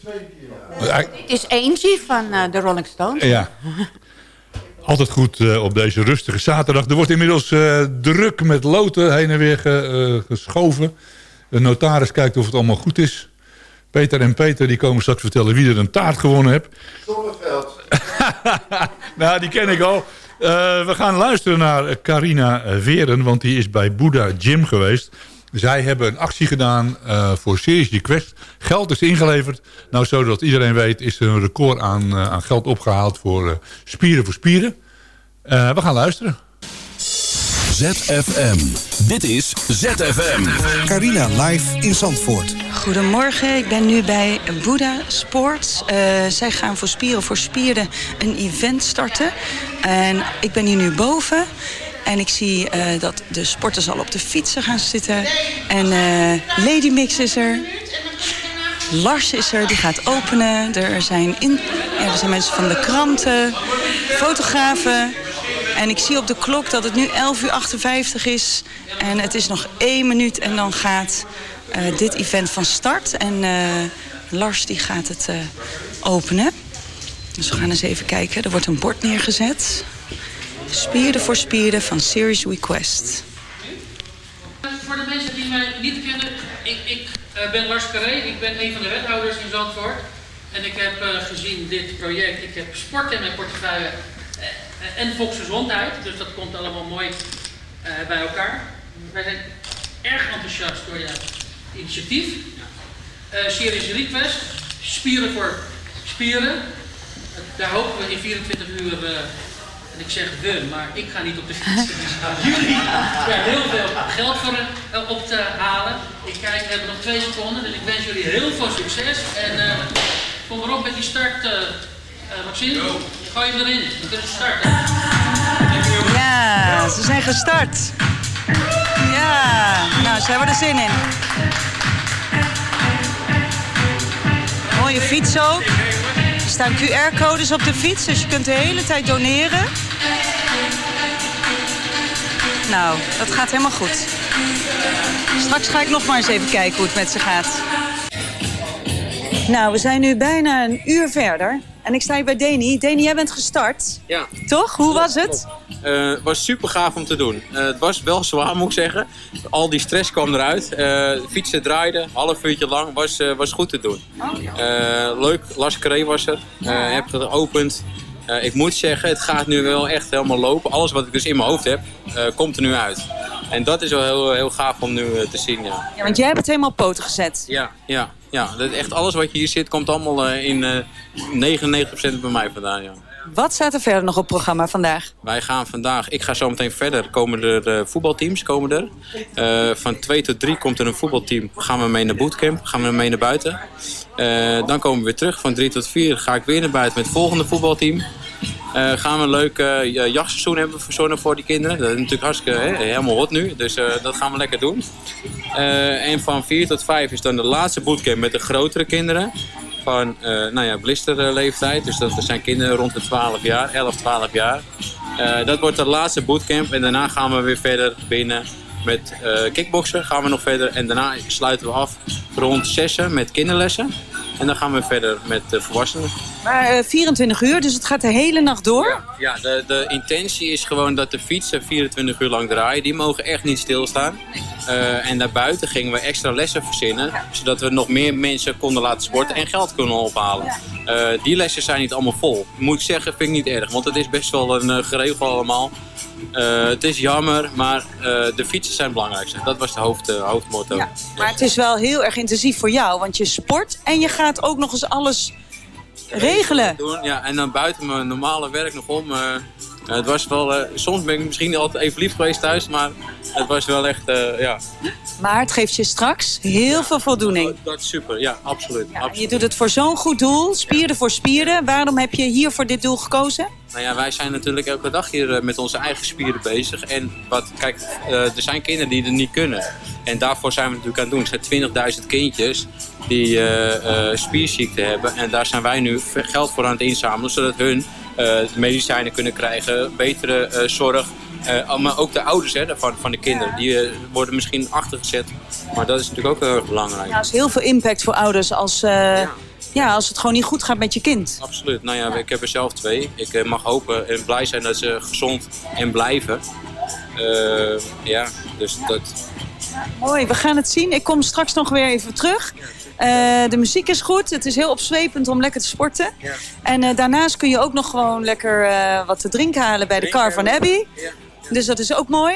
Dit is eentje van eh, de Rolling Stones. Ja. Altijd goed eh, op deze rustige zaterdag. Er wordt inmiddels eh, druk met loten heen en weer geschoven. De notaris kijkt of het allemaal goed is. Peter en Peter die komen straks vertellen wie er een taart gewonnen heeft. Zonneveld. nou, die ken ik al. we gaan luisteren naar Carina Veren, want die is bij Boeddha Gym geweest. Zij hebben een actie gedaan eh, voor Series Quest. Geld is ingeleverd. Nou, zodat iedereen weet is er een record aan, eh, aan geld opgehaald voor eh, Spieren voor Spieren. we gaan luisteren. ZFM. Dit is ZFM. Carina live in Zandvoort. Goedemorgen, ik ben nu bij Buddha Sports. Zij gaan voor Spieren voor Spieren een event starten. En ik ben hier nu boven. En ik zie eh, dat de sporters al op de fietsen gaan zitten. En eh, Lady Mix is er. Lars is er, die gaat openen. Er zijn, in, er zijn mensen van de kranten, fotografen. En ik zie op de klok dat het nu 11 uur 58 is. En het is nog één minuut en dan gaat eh, dit event van start. En Lars die gaat het openen. Dus we gaan eens even kijken. Er wordt een bord neergezet. Spieren voor spieren van Series Request. Voor de mensen die mij niet kennen, ik, ik eh, ben Lars Carré, ik ben een van de wethouders in Zandvoort. En ik heb eh, gezien dit project, ik heb sport in mijn portefeuille eh, en volksgezondheid. Dus dat komt allemaal mooi bij elkaar. Wij zijn erg enthousiast door je initiatief. Series Request, spieren voor spieren. Daar hopen we in 24 uur, en ik zeg we, maar ik ga niet op de fiets. Dus jullie ja, heel veel geld voor eh, op te halen. Ik kijk, we hebben nog twee seconden, dus ik wens jullie heel veel succes. En eh, kom maar op met die start, eh eh, Maxime. Gooi hem erin, we kunnen starten. Ja, ze zijn gestart. Ja, nou, ze hebben er zin in. Mooie fiets ook. Er staan QR-codes op de fiets, dus je kunt de hele tijd doneren. Nou, dat gaat helemaal goed. Straks ga ik nog maar eens even kijken hoe het met ze gaat. Nou, we zijn nu bijna een uur verder. En ik sta hier bij Deni. Deni, jij bent gestart. Ja. Toch? Hoe was het? Eh, Het was super gaaf om te doen. Eh, het was wel zwaar, moet ik zeggen. Al die stress kwam eruit. Eh, fietsen draaiden, half uurtje lang, was, was goed te doen. Eh, leuk, Lars Cree was er. Heb het geopend. Eh, ik moet zeggen, het gaat nu wel echt helemaal lopen. Alles wat ik dus in mijn hoofd heb, eh, komt er nu uit. En dat is wel heel, heel gaaf om nu eh, te zien, ja. Ja, want jij hebt het helemaal op poten gezet. Ja, ja, ja. Dat, echt alles wat je hier zit, komt allemaal in eh 99% bij mij vandaan, ja. Wat staat er verder nog op programma vandaag? Wij gaan vandaag, ik ga zo meteen verder, komen er eh, voetbalteams komen er. Eh, van 2 tot 3 komt er een voetbalteam, gaan we mee naar bootcamp, gaan we mee naar buiten. Eh, dan komen we weer terug, van 3 tot 4 ga ik weer naar buiten met het volgende voetbalteam. Gaan we een leuk ja, jachtseizoen hebben verzonnen voor die kinderen. Dat is natuurlijk hartstikke helemaal hot nu, dus dat gaan we lekker doen. En van 4 tot 5 is dan de laatste bootcamp met de grotere kinderen van eh, nou ja, blisterleeftijd. Dus dat zijn kinderen rond de 12 jaar, 11, 12 jaar. Eh, dat wordt de laatste bootcamp en daarna gaan we weer verder binnen met eh kickboksen. Gaan we nog verder en daarna sluiten we af rond 6 met kinderlessen. En dan gaan we verder met de volwassenen. Maar eh, 24 uur, dus het gaat de hele nacht door? Ja, de, de intentie is gewoon dat de fietsen 24 uur lang draaien. Die mogen echt niet stilstaan. Eh, en daarbuiten gingen we extra lessen verzinnen. Zodat we nog meer mensen konden laten sporten en geld kunnen ophalen. Eh, die lessen zijn niet allemaal vol. Moet ik zeggen, vind ik niet erg. Want het is best wel een uh, geregel allemaal. Eh, het is jammer, maar eh, de fietsen zijn belangrijkste. Dat was de hoofd, eh, hoofdmotto. Maar het is wel heel erg intensief voor jou, want je sport en je gaat ook nog eens alles regelen. Doen, ja, en dan buiten mijn normale werk nog om. Het was wel, eh, soms ben ik misschien altijd even lief geweest thuis, maar het was wel echt, eh, ja, Maar het geeft je straks heel veel voldoening. dat is super. Ja, absoluut. absoluut. Je doet het voor zo'n goed doel, spieren voor spieren. Waarom heb je hier voor dit doel gekozen? Nou ja, wij zijn natuurlijk elke dag hier eh, met onze eigen spieren bezig. En wat, kijk, er zijn kinderen die het niet kunnen. En daarvoor zijn we natuurlijk aan het doen. Er zijn 20.000 kindjes die eh, eh, spierziekte hebben. En daar zijn wij nu geld voor aan het inzamelen. Zodat hun medicijnen kunnen krijgen, betere eh, zorg. Eh, maar ook de ouders hè, van, van de kinderen. Die eh, worden misschien achtergezet. Maar dat is natuurlijk ook heel erg belangrijk. Ja, er is heel veel impact voor ouders als, eh, ja. als het gewoon niet goed gaat met je kind. Absoluut. Nou ja, ik heb er zelf twee. Ik eh, mag hopen en blij zijn dat ze gezond en blijven. Eh, ja, dus dat... Mooi, we gaan het zien. Ik kom straks nog weer even terug. Eh, de muziek is goed. Het is heel opzwepend om lekker te sporten. En eh, daarnaast kun je ook nog gewoon lekker eh, wat te drinken halen bij de Car van Abbey. Dus dat is ook mooi.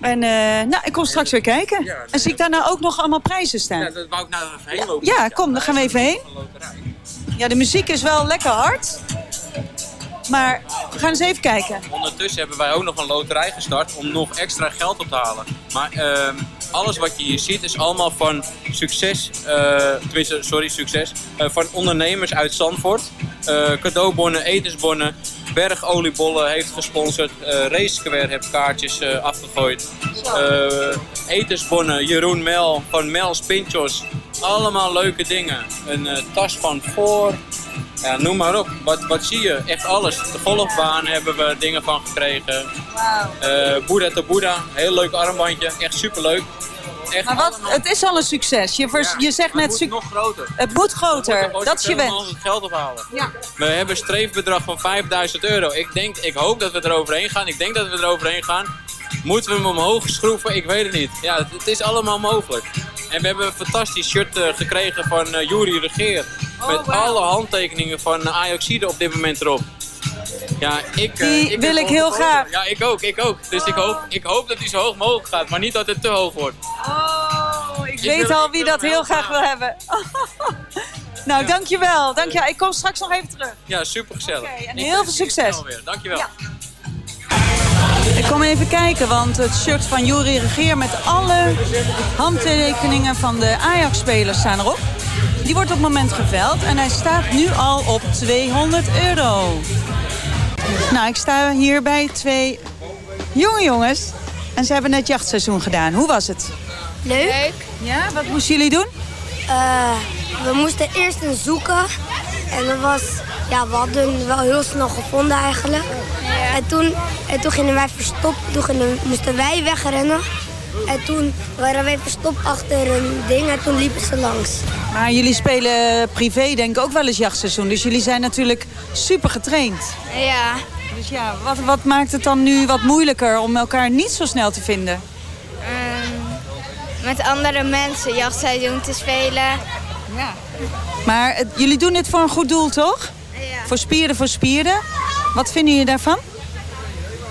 En eh, nou, ik kom straks weer kijken. en zie ik daar nou ook nog allemaal prijzen staan? Ja, dat wou ik nou even heen lopen. Ja, kom, dan gaan we even heen. Ja, de muziek is wel lekker hard. Maar we gaan eens even kijken. Ondertussen hebben wij ook nog een loterij gestart om nog extra geld op te halen. Maar ehm, alles wat je hier ziet is allemaal van succes, tenminste, sorry, succes, eh, van ondernemers uit Zandvoort. Eh, cadeaubonnen, etensbonnen, Bergoliebollen heeft gesponsord, uh, Race Square heeft kaartjes afgegooid. Etensbonnen, Jeroen Mel van Mel's Pinchos, allemaal leuke dingen. Een eh, tas van voor, ja, noem maar op. Wat, wat zie je? Echt alles. De golfbaan hebben we dingen van gekregen. Eh Boeddha to Boeddha, heel leuk armbandje, echt superleuk. Echt Maar wat, het is al een succes. Je, vers- je zegt net... het moet nog groter. Het moet groter. Ooit Dat is je wens. mogelijk geld ophalen. Ja. We hebben een streefbedrag van 5000 euro. Ik, denk, ik hoop dat we er overheen gaan. Ik denk dat we er overheen gaan. Moeten we hem omhoog schroeven? Ik weet het niet. Ja, het, het is allemaal mogelijk. En we hebben een fantastisch shirt eh, gekregen van eh Jury Regeer. met alle handtekeningen van uh, Ajaxide op dit moment erop. Ja, ik, eh, Die ik wil ik heel graag. Ja, ik ook, ik ook. Dus ik hoop, ik hoop dat hij zo hoog mogelijk gaat, maar niet dat het te hoog wordt. Oh, ik Ik weet wil- al wie dat heel graag wil hebben. nou, dankjewel. dankjewel. Ik kom straks nog even terug. Ja, super gezellig. en heel veel succes. Dankjewel. Ik kom even kijken, want het shirt van Jury Regeer met alle handtekeningen van de Ajax-spelers staan erop. Die wordt op het moment geveld en hij staat nu al op 200 euro. Nou, ik sta hier bij twee jonge jongens en ze hebben net jachtseizoen gedaan. Hoe was het? Leuk. Ja, wat moesten jullie doen? Eh, we moesten eerst een zoeken. En dat was, ja, we hadden wel heel snel gevonden eigenlijk. En, toen, en toen gingen wij verstopt, toen gingen, moesten wij wegrennen. En toen waren wij verstopt achter een ding en toen liepen ze langs. Maar jullie spelen privé denk ik ook wel eens jachtseizoen. Dus jullie zijn natuurlijk super getraind. Ja. Dus ja, wat, wat maakt het dan nu wat moeilijker om elkaar niet zo snel te vinden? Ehm, met andere mensen jachtseizoen te spelen. Ja. Maar het- jullie doen dit voor een goed doel, toch? Ja. Voor spieren, voor spieren. Wat vinden jullie daarvan?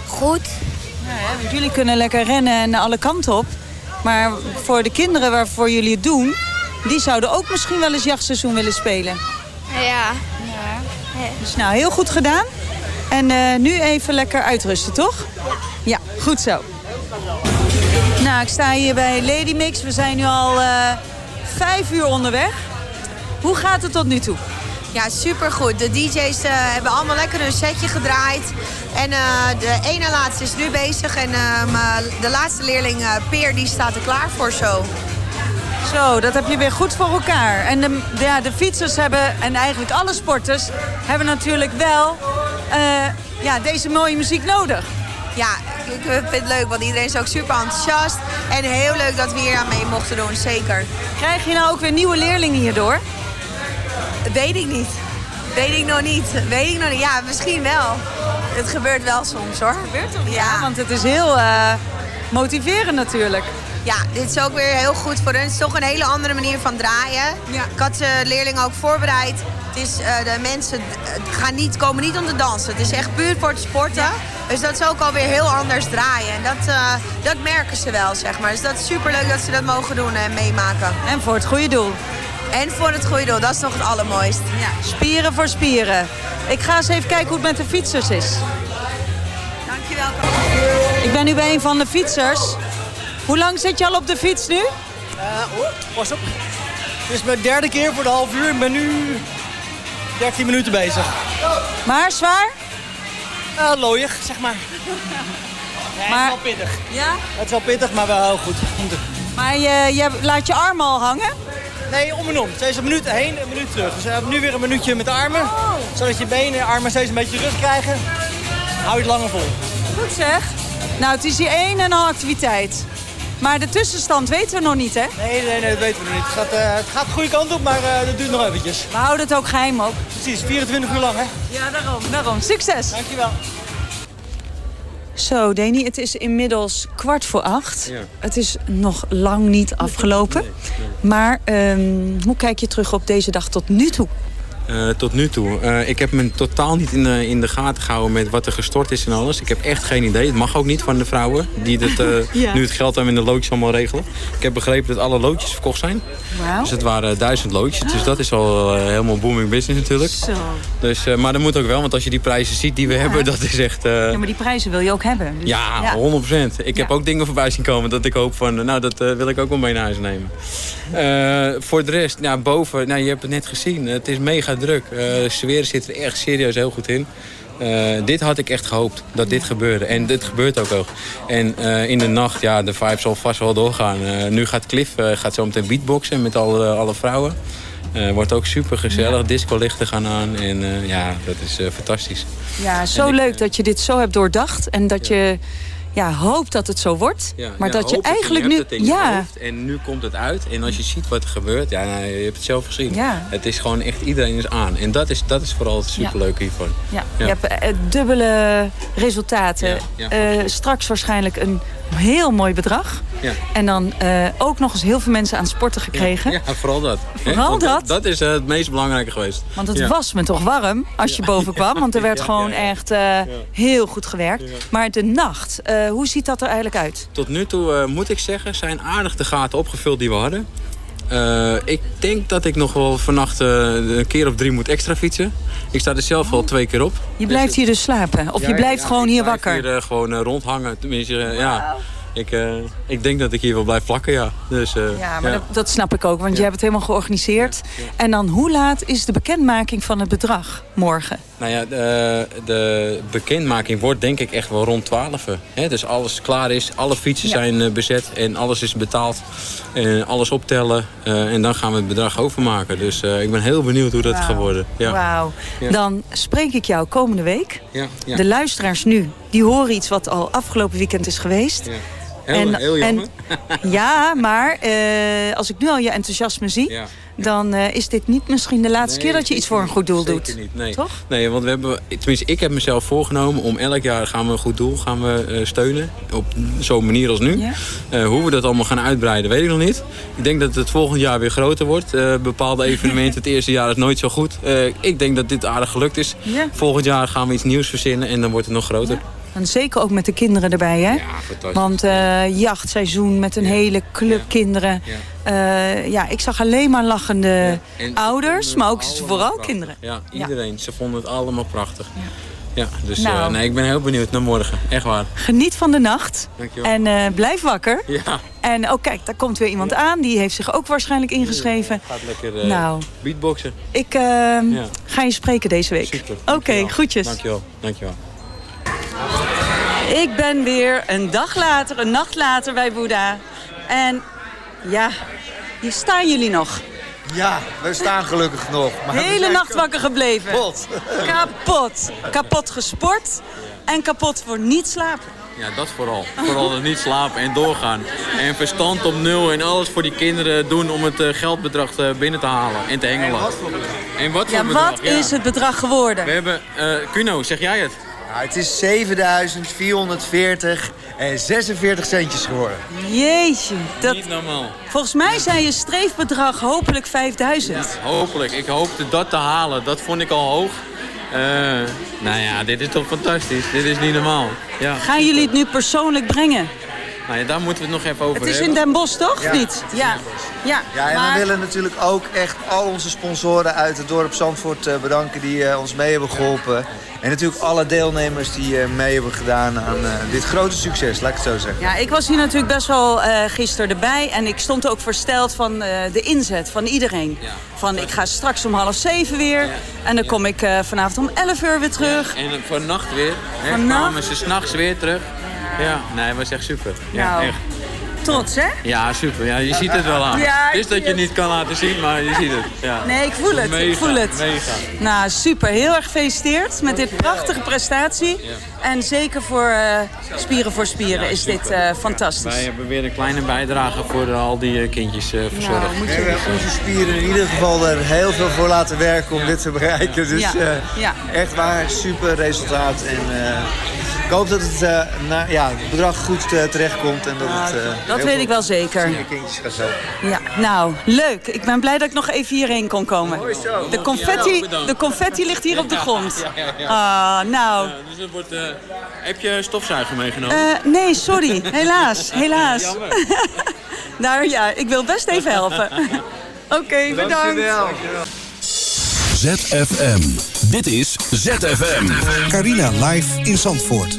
Goed. want jullie kunnen lekker rennen en alle kanten op. Maar voor de kinderen waarvoor jullie het doen... die zouden ook misschien wel eens jachtseizoen willen spelen. Ja. Dus nou, heel goed gedaan. En eh, nu even lekker uitrusten, toch? Ja, goed zo. Nou, ik sta hier bij Lady Mix. We zijn nu al eh, vijf uur onderweg. Hoe gaat het tot nu toe? Ja, supergoed. De DJ's eh, hebben allemaal lekker een setje gedraaid. En eh, de ene laatste is nu bezig. En eh, de laatste leerling, Peer, die staat er klaar voor zo. Zo, dat heb je weer goed voor elkaar. En de, ja, de fietsers hebben, en eigenlijk alle sporters, hebben natuurlijk wel ja, deze mooie muziek nodig. Ja, ik vind het leuk, want iedereen is ook super enthousiast. En heel leuk dat we hier aan mee mochten doen, zeker. Krijg je nou ook weer nieuwe leerlingen hierdoor? Weet ik niet. Weet ik nog niet. Weet ik nog niet. Ja, misschien wel. Het gebeurt wel soms hoor. Gebeurt toch? Ja, Want het is heel eh, motiverend natuurlijk. Ja, dit is ook weer heel goed voor hun. Het is toch een hele andere manier van draaien. Ik had de leerlingen ook voorbereid. Het is, eh, de mensen eh, gaan niet, komen niet om te dansen. Het is echt puur voor het sporten. Dus dat is ook alweer heel anders draaien. En dat, eh, dat merken ze wel, zeg maar. Dus dat is superleuk dat ze dat mogen doen en meemaken. En voor het goede doel. En voor het goede doel, dat is nog het allermooist. Ja. Spieren voor spieren. Ik ga eens even kijken hoe het met de fietsers is. Dankjewel. Ik ben nu bij een van de fietsers. Hoe lang zit je al op de fiets nu? oh, pas op. Dit is mijn derde keer voor de half uur. Ik ben nu 13 minuten bezig. Maar zwaar? Uh, looiig, zeg maar. Nee, Maar- Het is wel pittig. Ja? Het is wel pittig, maar wel heel goed. Maar je, je laat je armen al hangen? Nee, om en om. Steeds een minuut heen, een minuut terug. Dus we hebben nu weer een minuutje met de armen. Zodat je benen en armen steeds een beetje rust krijgen. Hou je het langer vol. Goed zeg. Nou, het is hier één en al activiteit. Maar de tussenstand weten we nog niet, hè? Nee, nee, nee, dat weten we nog niet. Het gaat, eh, het gaat de goede kant op, maar eh, dat duurt nog eventjes. We houden het ook geheim ook. Precies, 24 uur lang, hè? Ja, daarom. Daarom. Succes. Dankjewel. Zo, Deni, het is inmiddels kwart voor acht. Ja. Het is nog lang niet afgelopen. Maar ehm, hoe kijk je terug op deze dag tot nu toe? Eh, tot nu toe. Eh, ik heb me totaal niet in de, in de gaten gehouden met wat er gestort is en alles. Ik heb echt geen idee. Het mag ook niet van de vrouwen die dit, eh, Ja. nu het geld hebben en de loodjes allemaal regelen. Ik heb begrepen dat alle loodjes verkocht zijn. Wauw. Dus het waren duizend loodjes. Dus dat is al helemaal booming business natuurlijk. Zo. Dus, maar dat moet ook wel, want als je die prijzen ziet die we hebben, dat is echt... Ja, maar die prijzen wil je ook hebben. Dus- ja, 100%. Ik heb ook dingen voorbij zien komen dat ik hoop van, nou dat wil ik ook wel mee naar huis nemen. Voor de rest, nou, boven, nou, je hebt het net gezien, het is mega druk. Eh, de sfeer zit er echt serieus heel goed in. Eh, dit had ik echt gehoopt, dat dit gebeurde. En dit gebeurt ook ook. En eh, in de nacht, ja, de vibe zal vast wel doorgaan. Nu gaat Cliff gaat zo meteen beatboxen met alle, alle vrouwen. Wordt ook super gezellig, discolichten gaan aan. En ja, dat is fantastisch. Ja, zo leuk dat je dit zo hebt doordacht. En dat je ja, hoopt dat het zo wordt. Ja, maar ja, dat je hoop eigenlijk nu... het in je ja, hoofd en nu komt het uit. En als je ziet wat er gebeurt, ja, nou, je hebt het zelf gezien. Ja. Het is gewoon echt, iedereen is aan. En dat is, dat is vooral het superleuke hiervan. ja, je hebt eh, dubbele resultaten. Eh, straks waarschijnlijk een heel mooi bedrag. Ja. En dan eh, ook nog eens heel veel mensen aan het sporten gekregen. Ja, vooral dat. Vooral Want dat? Dat is het meest belangrijke geweest. Want het was me toch warm als je boven kwam. Want er werd gewoon echt heel goed gewerkt. Maar de nacht, eh, hoe ziet dat er eigenlijk uit? Tot nu toe eh, moet ik zeggen, zijn aardig de gaten opgevuld die we hadden. Eh, ik denk dat ik nog wel vannacht een keer of drie moet extra fietsen. Ik sta er zelf al twee keer op. Je blijft hier dus slapen? Of Ja, je blijft ja, gewoon ik hier blijf wakker? hier eh, gewoon eh, rondhangen. Tenminste, ja. Ik, eh, ik denk dat ik hier wel blijf plakken, ja. Dus, eh, Ja, maar Dat, dat snap ik ook, want je hebt het helemaal georganiseerd. En dan, hoe laat is de bekendmaking van het bedrag morgen? Nou ja, de, de bekendmaking wordt denk ik echt wel rond 12. Hè? Dus alles klaar is, alle fietsen zijn eh, bezet en alles is betaald. En alles optellen en dan gaan we het bedrag overmaken. Dus ik ben heel benieuwd hoe dat gaat worden. Ja. Wauw. Dan spreek ik jou komende week. Ja, ja. De luisteraars nu, die horen iets wat al afgelopen weekend is geweest. Ja. Heel, heel jammer. ja, maar eh, als ik nu al je enthousiasme zie... Ja. dan eh, is dit niet misschien de laatste keer dat je iets voor een goed doel Zeker doet. Niet, nee. Toch? Nee, want we hebben, tenminste, ik heb mezelf voorgenomen om elk jaar gaan we een goed doel gaan we, eh, steunen. Op zo'n manier als nu. Ja. Hoe we dat allemaal gaan uitbreiden, weet ik nog niet. Ik denk dat het volgend jaar weer groter wordt. Bepaalde evenementen, het eerste jaar is nooit zo goed. Ik denk dat dit aardig gelukt is. Ja. Volgend jaar gaan we iets nieuws verzinnen en dan wordt het nog groter. En zeker ook met de kinderen erbij, hè? Ja, fantastisch. Want eh, jachtseizoen met een hele club kinderen. Ja. ja, ik zag alleen maar lachende En- ouders, maar ook vooral prachtig. kinderen. Ja, iedereen. Ze vonden het allemaal prachtig. Ja, dus Nou. eh, nee, ik ben heel benieuwd naar morgen. Echt waar. Geniet van de nacht. Dankjewel. En eh, blijf wakker. Ja. En oh kijk, daar komt weer iemand aan. Die heeft zich ook waarschijnlijk ingeschreven. Gaat lekker eh, Nou. beatboxen. Ik eh, Ja. ga je spreken deze week. Oké, Dankjewel. groetjes. Dankjewel. Dankjewel. Ik ben weer een dag later, een nacht later bij Boeddha. En ja, hier staan jullie nog. Ja, we staan gelukkig nog. Maar De hele nacht wakker gebleven. Kapot. Kapot. Kapot gesport en kapot voor niet slapen. Ja, dat vooral. Vooral het niet slapen en doorgaan. En verstand op nul en alles voor die kinderen doen om het eh, geldbedrag eh, binnen te halen en te hengelen. En wat voor bedrag? En wat voor Ja, bedrag? wat is het bedrag geworden? We hebben, eh Kuno, zeg jij het? Het is 7440 en 46 centjes geworden. Jeetje. Dat, Niet normaal. volgens mij zijn je streefbedrag hopelijk 5000. Hopelijk. Ik hoopte dat te halen. Dat vond ik al hoog. Eh, nou ja, dit is toch fantastisch. Dit is niet normaal. Ja. Gaan jullie het nu persoonlijk brengen? Nou ja, daar moeten we het nog even over Het is in. Den Bosch, toch? Ja, niet? Ja. ja. Ja, en maar- we willen natuurlijk ook echt al onze sponsoren uit het dorp Zandvoort eh, bedanken die eh, ons mee hebben geholpen. En natuurlijk alle deelnemers die eh, mee hebben gedaan aan eh, dit grote succes, laat ik het zo zeggen. Ja, ik was hier natuurlijk best wel eh gisteren erbij. En ik stond ook versteld van eh, de inzet van iedereen. Van ik ga straks om half zeven weer. En dan kom ik eh, vanavond om 11 uur weer terug. En vannacht weer. Hè, Vannacht? kwamen ze s'nachts weer terug. Ja, nee, het was echt super. Ja, Nou, echt. Trots, hè? Ja, super. Ja, je ziet het wel aan. Ja, het is dat je het. niet kan laten zien, maar je ziet het. Ja. Nee, ik voel het. Mega, ik voel het. Mega. Nou, super. Heel erg gefeliciteerd met dit prachtige prestatie. En zeker voor eh, Spieren voor Spieren is dit eh, fantastisch. Wij hebben weer een kleine bijdrage voor eh, al die eh, kindjes eh, verzorgd. Nou, moet We hebben onze spieren in ieder geval er heel veel voor laten werken om dit te bereiken. Dus eh, echt waar, super resultaat. En eh, ik hoop dat het, eh, naar, ja, het bedrag goed eh, terechtkomt. En dat het, eh, dat weet ik wel zeker. sneeuwkindjes gaat helpen. Ja, nou, leuk. Ik ben blij dat ik nog even hierheen kon komen. De confetti, de confetti ligt hier op de grond. Ah, nou. dus het wordt, eh, heb je stofzuiger meegenomen? Eh, nee, sorry. Helaas, helaas. nou ja, ik wil best even helpen. Oké, bedankt. ZFM. Dit is ZFM. Carina live in Zandvoort.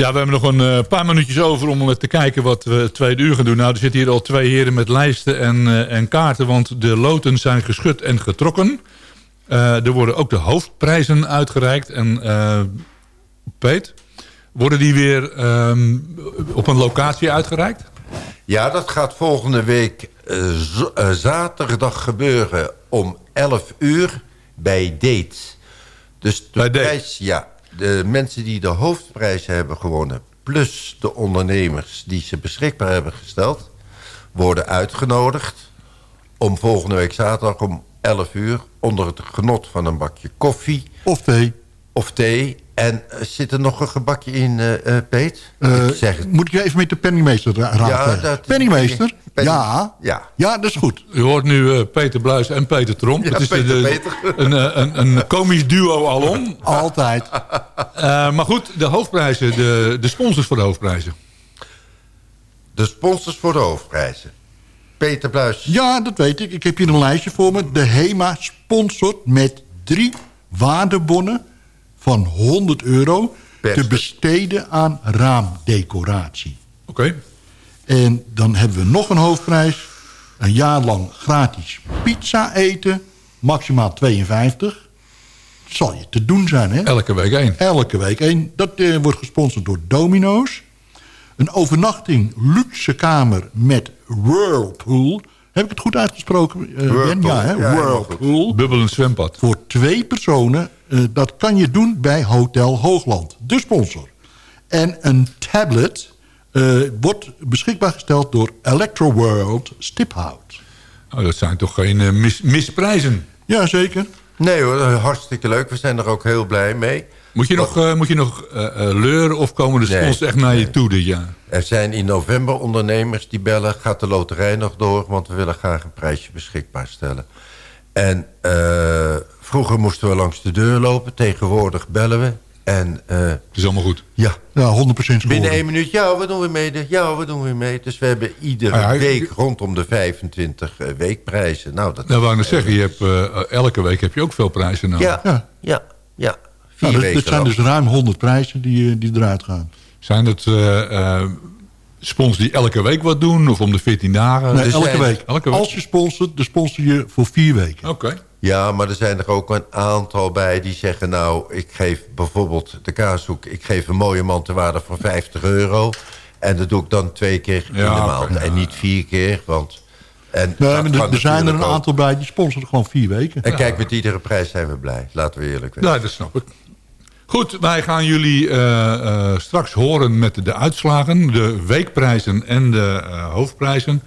Ja, we hebben nog een eh, paar minuutjes over om te kijken wat we het tweede uur gaan doen. Nou, er zitten hier al twee heren met lijsten en, eh, en kaarten, want de loten zijn geschud en getrokken. Eh, er worden ook de hoofdprijzen uitgereikt. En eh, Peet, worden die weer ehm, op een locatie uitgereikt? Ja, dat gaat volgende week zaterdag gebeuren om 11 uur bij Date. Dus de prijs, ja, de mensen die de hoofdprijs hebben gewonnen... plus de ondernemers die ze beschikbaar hebben gesteld... worden uitgenodigd om volgende week zaterdag om 11 uur... onder het genot van een bakje koffie... Of thee. Of thee. En eh, zit er nog een gebakje in, eh eh, Peet? Ik zeg het. Moet ik je even met de penningmeester ra- raadplegen? dat- penningmeester? Penning- ja. Ja. Ja, dat is goed. U hoort nu eh, Peter Bluis en Peter Tromp. Ja, het is Peter, de- Peter. Een, een, een komisch duo alom. Altijd. Eh, maar goed, de hoofdprijzen, de, de sponsors voor de hoofdprijzen. De sponsors voor de hoofdprijzen. Peter Bluis. Ja, dat weet ik. Ik heb hier een lijstje voor me. De HEMA sponsort met drie waardebonnen van 100 euro... te besteden aan raamdecoratie. Oké. En dan hebben we nog een hoofdprijs. Een jaar lang gratis pizza eten. Maximaal 52. Zal je te doen zijn, hè? Elke week één. Elke week één. Dat eh, wordt gesponsord door Domino's. een overnachting luxe kamer met whirlpool. Heb ik het goed uitgesproken, uh, Ben? Whirlpool, Ja, hè? ja, whirlpool. Bubbelend zwembad. Voor twee personen. eh, dat kan je doen bij Hotel Hoogland, de sponsor. En een tablet eh, wordt beschikbaar gesteld door Electro World Stiphout. Oh, dat zijn toch geen eh, mis, misprijzen? Jazeker. Nee hoor, hartstikke leuk. We zijn er ook heel blij mee. Moet je nog, eh, moet je nog eh, eh, leuren of komen de Nee, sponsors echt naar je toe dit jaar? Er zijn in november ondernemers die bellen. Gaat de loterij nog door? Want we willen graag een prijsje beschikbaar stellen. En eh, vroeger moesten we langs de deur lopen. Tegenwoordig bellen we. En, eh, het is allemaal goed. Ja. Ja, 100% Binnen één minuut, ja, we doen weer mee. Ja, we doen weer mee. Dus we hebben iedere Ah ja, ik- week rondom de 25 eh, weekprijzen. Nou, dat Dat wou ik nog zeggen, je hebt, eh, elke week heb je ook veel prijzen nodig. Ja, ja, ja. ja. Vier Nou, dit zijn dus ruim 100 prijzen die, eh, die eruit gaan. Zijn het eh eh, sponsors die elke week wat doen? Of om de 14 dagen? Nee, Dus elke, zijn- week. elke week? Als je sponsort, dan sponsor je voor vier weken. Oké. Ja, maar er zijn er ook een aantal bij die zeggen... nou, ik geef bijvoorbeeld de kaashoek... ik geef een mooie man te waarde van 50 euro... en dat doe ik dan twee keer in de maand. En niet vier keer, want... En Nee, dat maar kan er, er zijn er een aantal bij die sponsoren gewoon vier weken. En kijk, met iedere prijs zijn we blij. Laten we eerlijk zijn. Ja, dat snap ik. Goed, wij gaan jullie eh, eh, straks horen met de uitslagen. De weekprijzen en de eh, hoofdprijzen.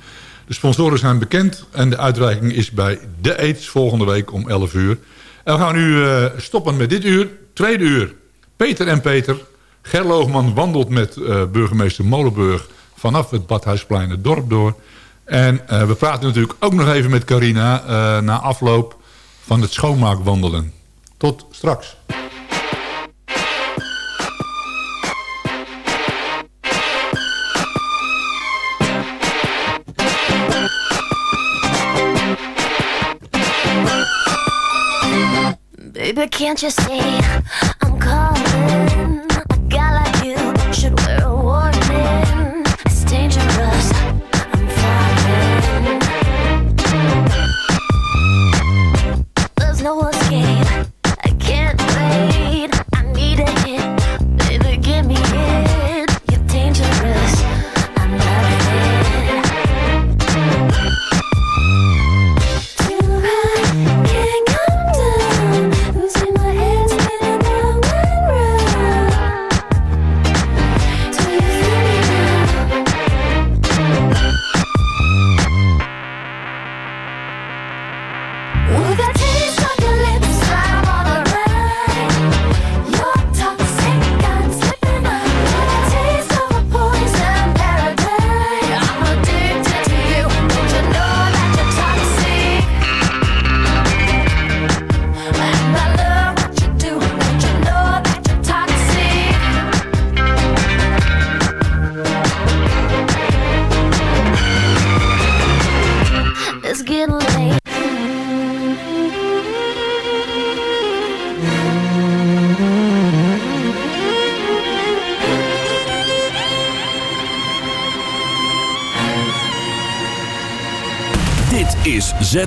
De sponsoren zijn bekend. En de uitreiking is bij de Aids volgende week om 11 uur. En we gaan nu stoppen met dit uur. Tweede uur. Peter en Peter. Gerloogman wandelt met burgemeester Molenburg... vanaf het Badhuisplein het dorp door. En we praten natuurlijk ook nog even met Carina... na afloop van het schoonmaakwandelen. Tot straks. Can't you see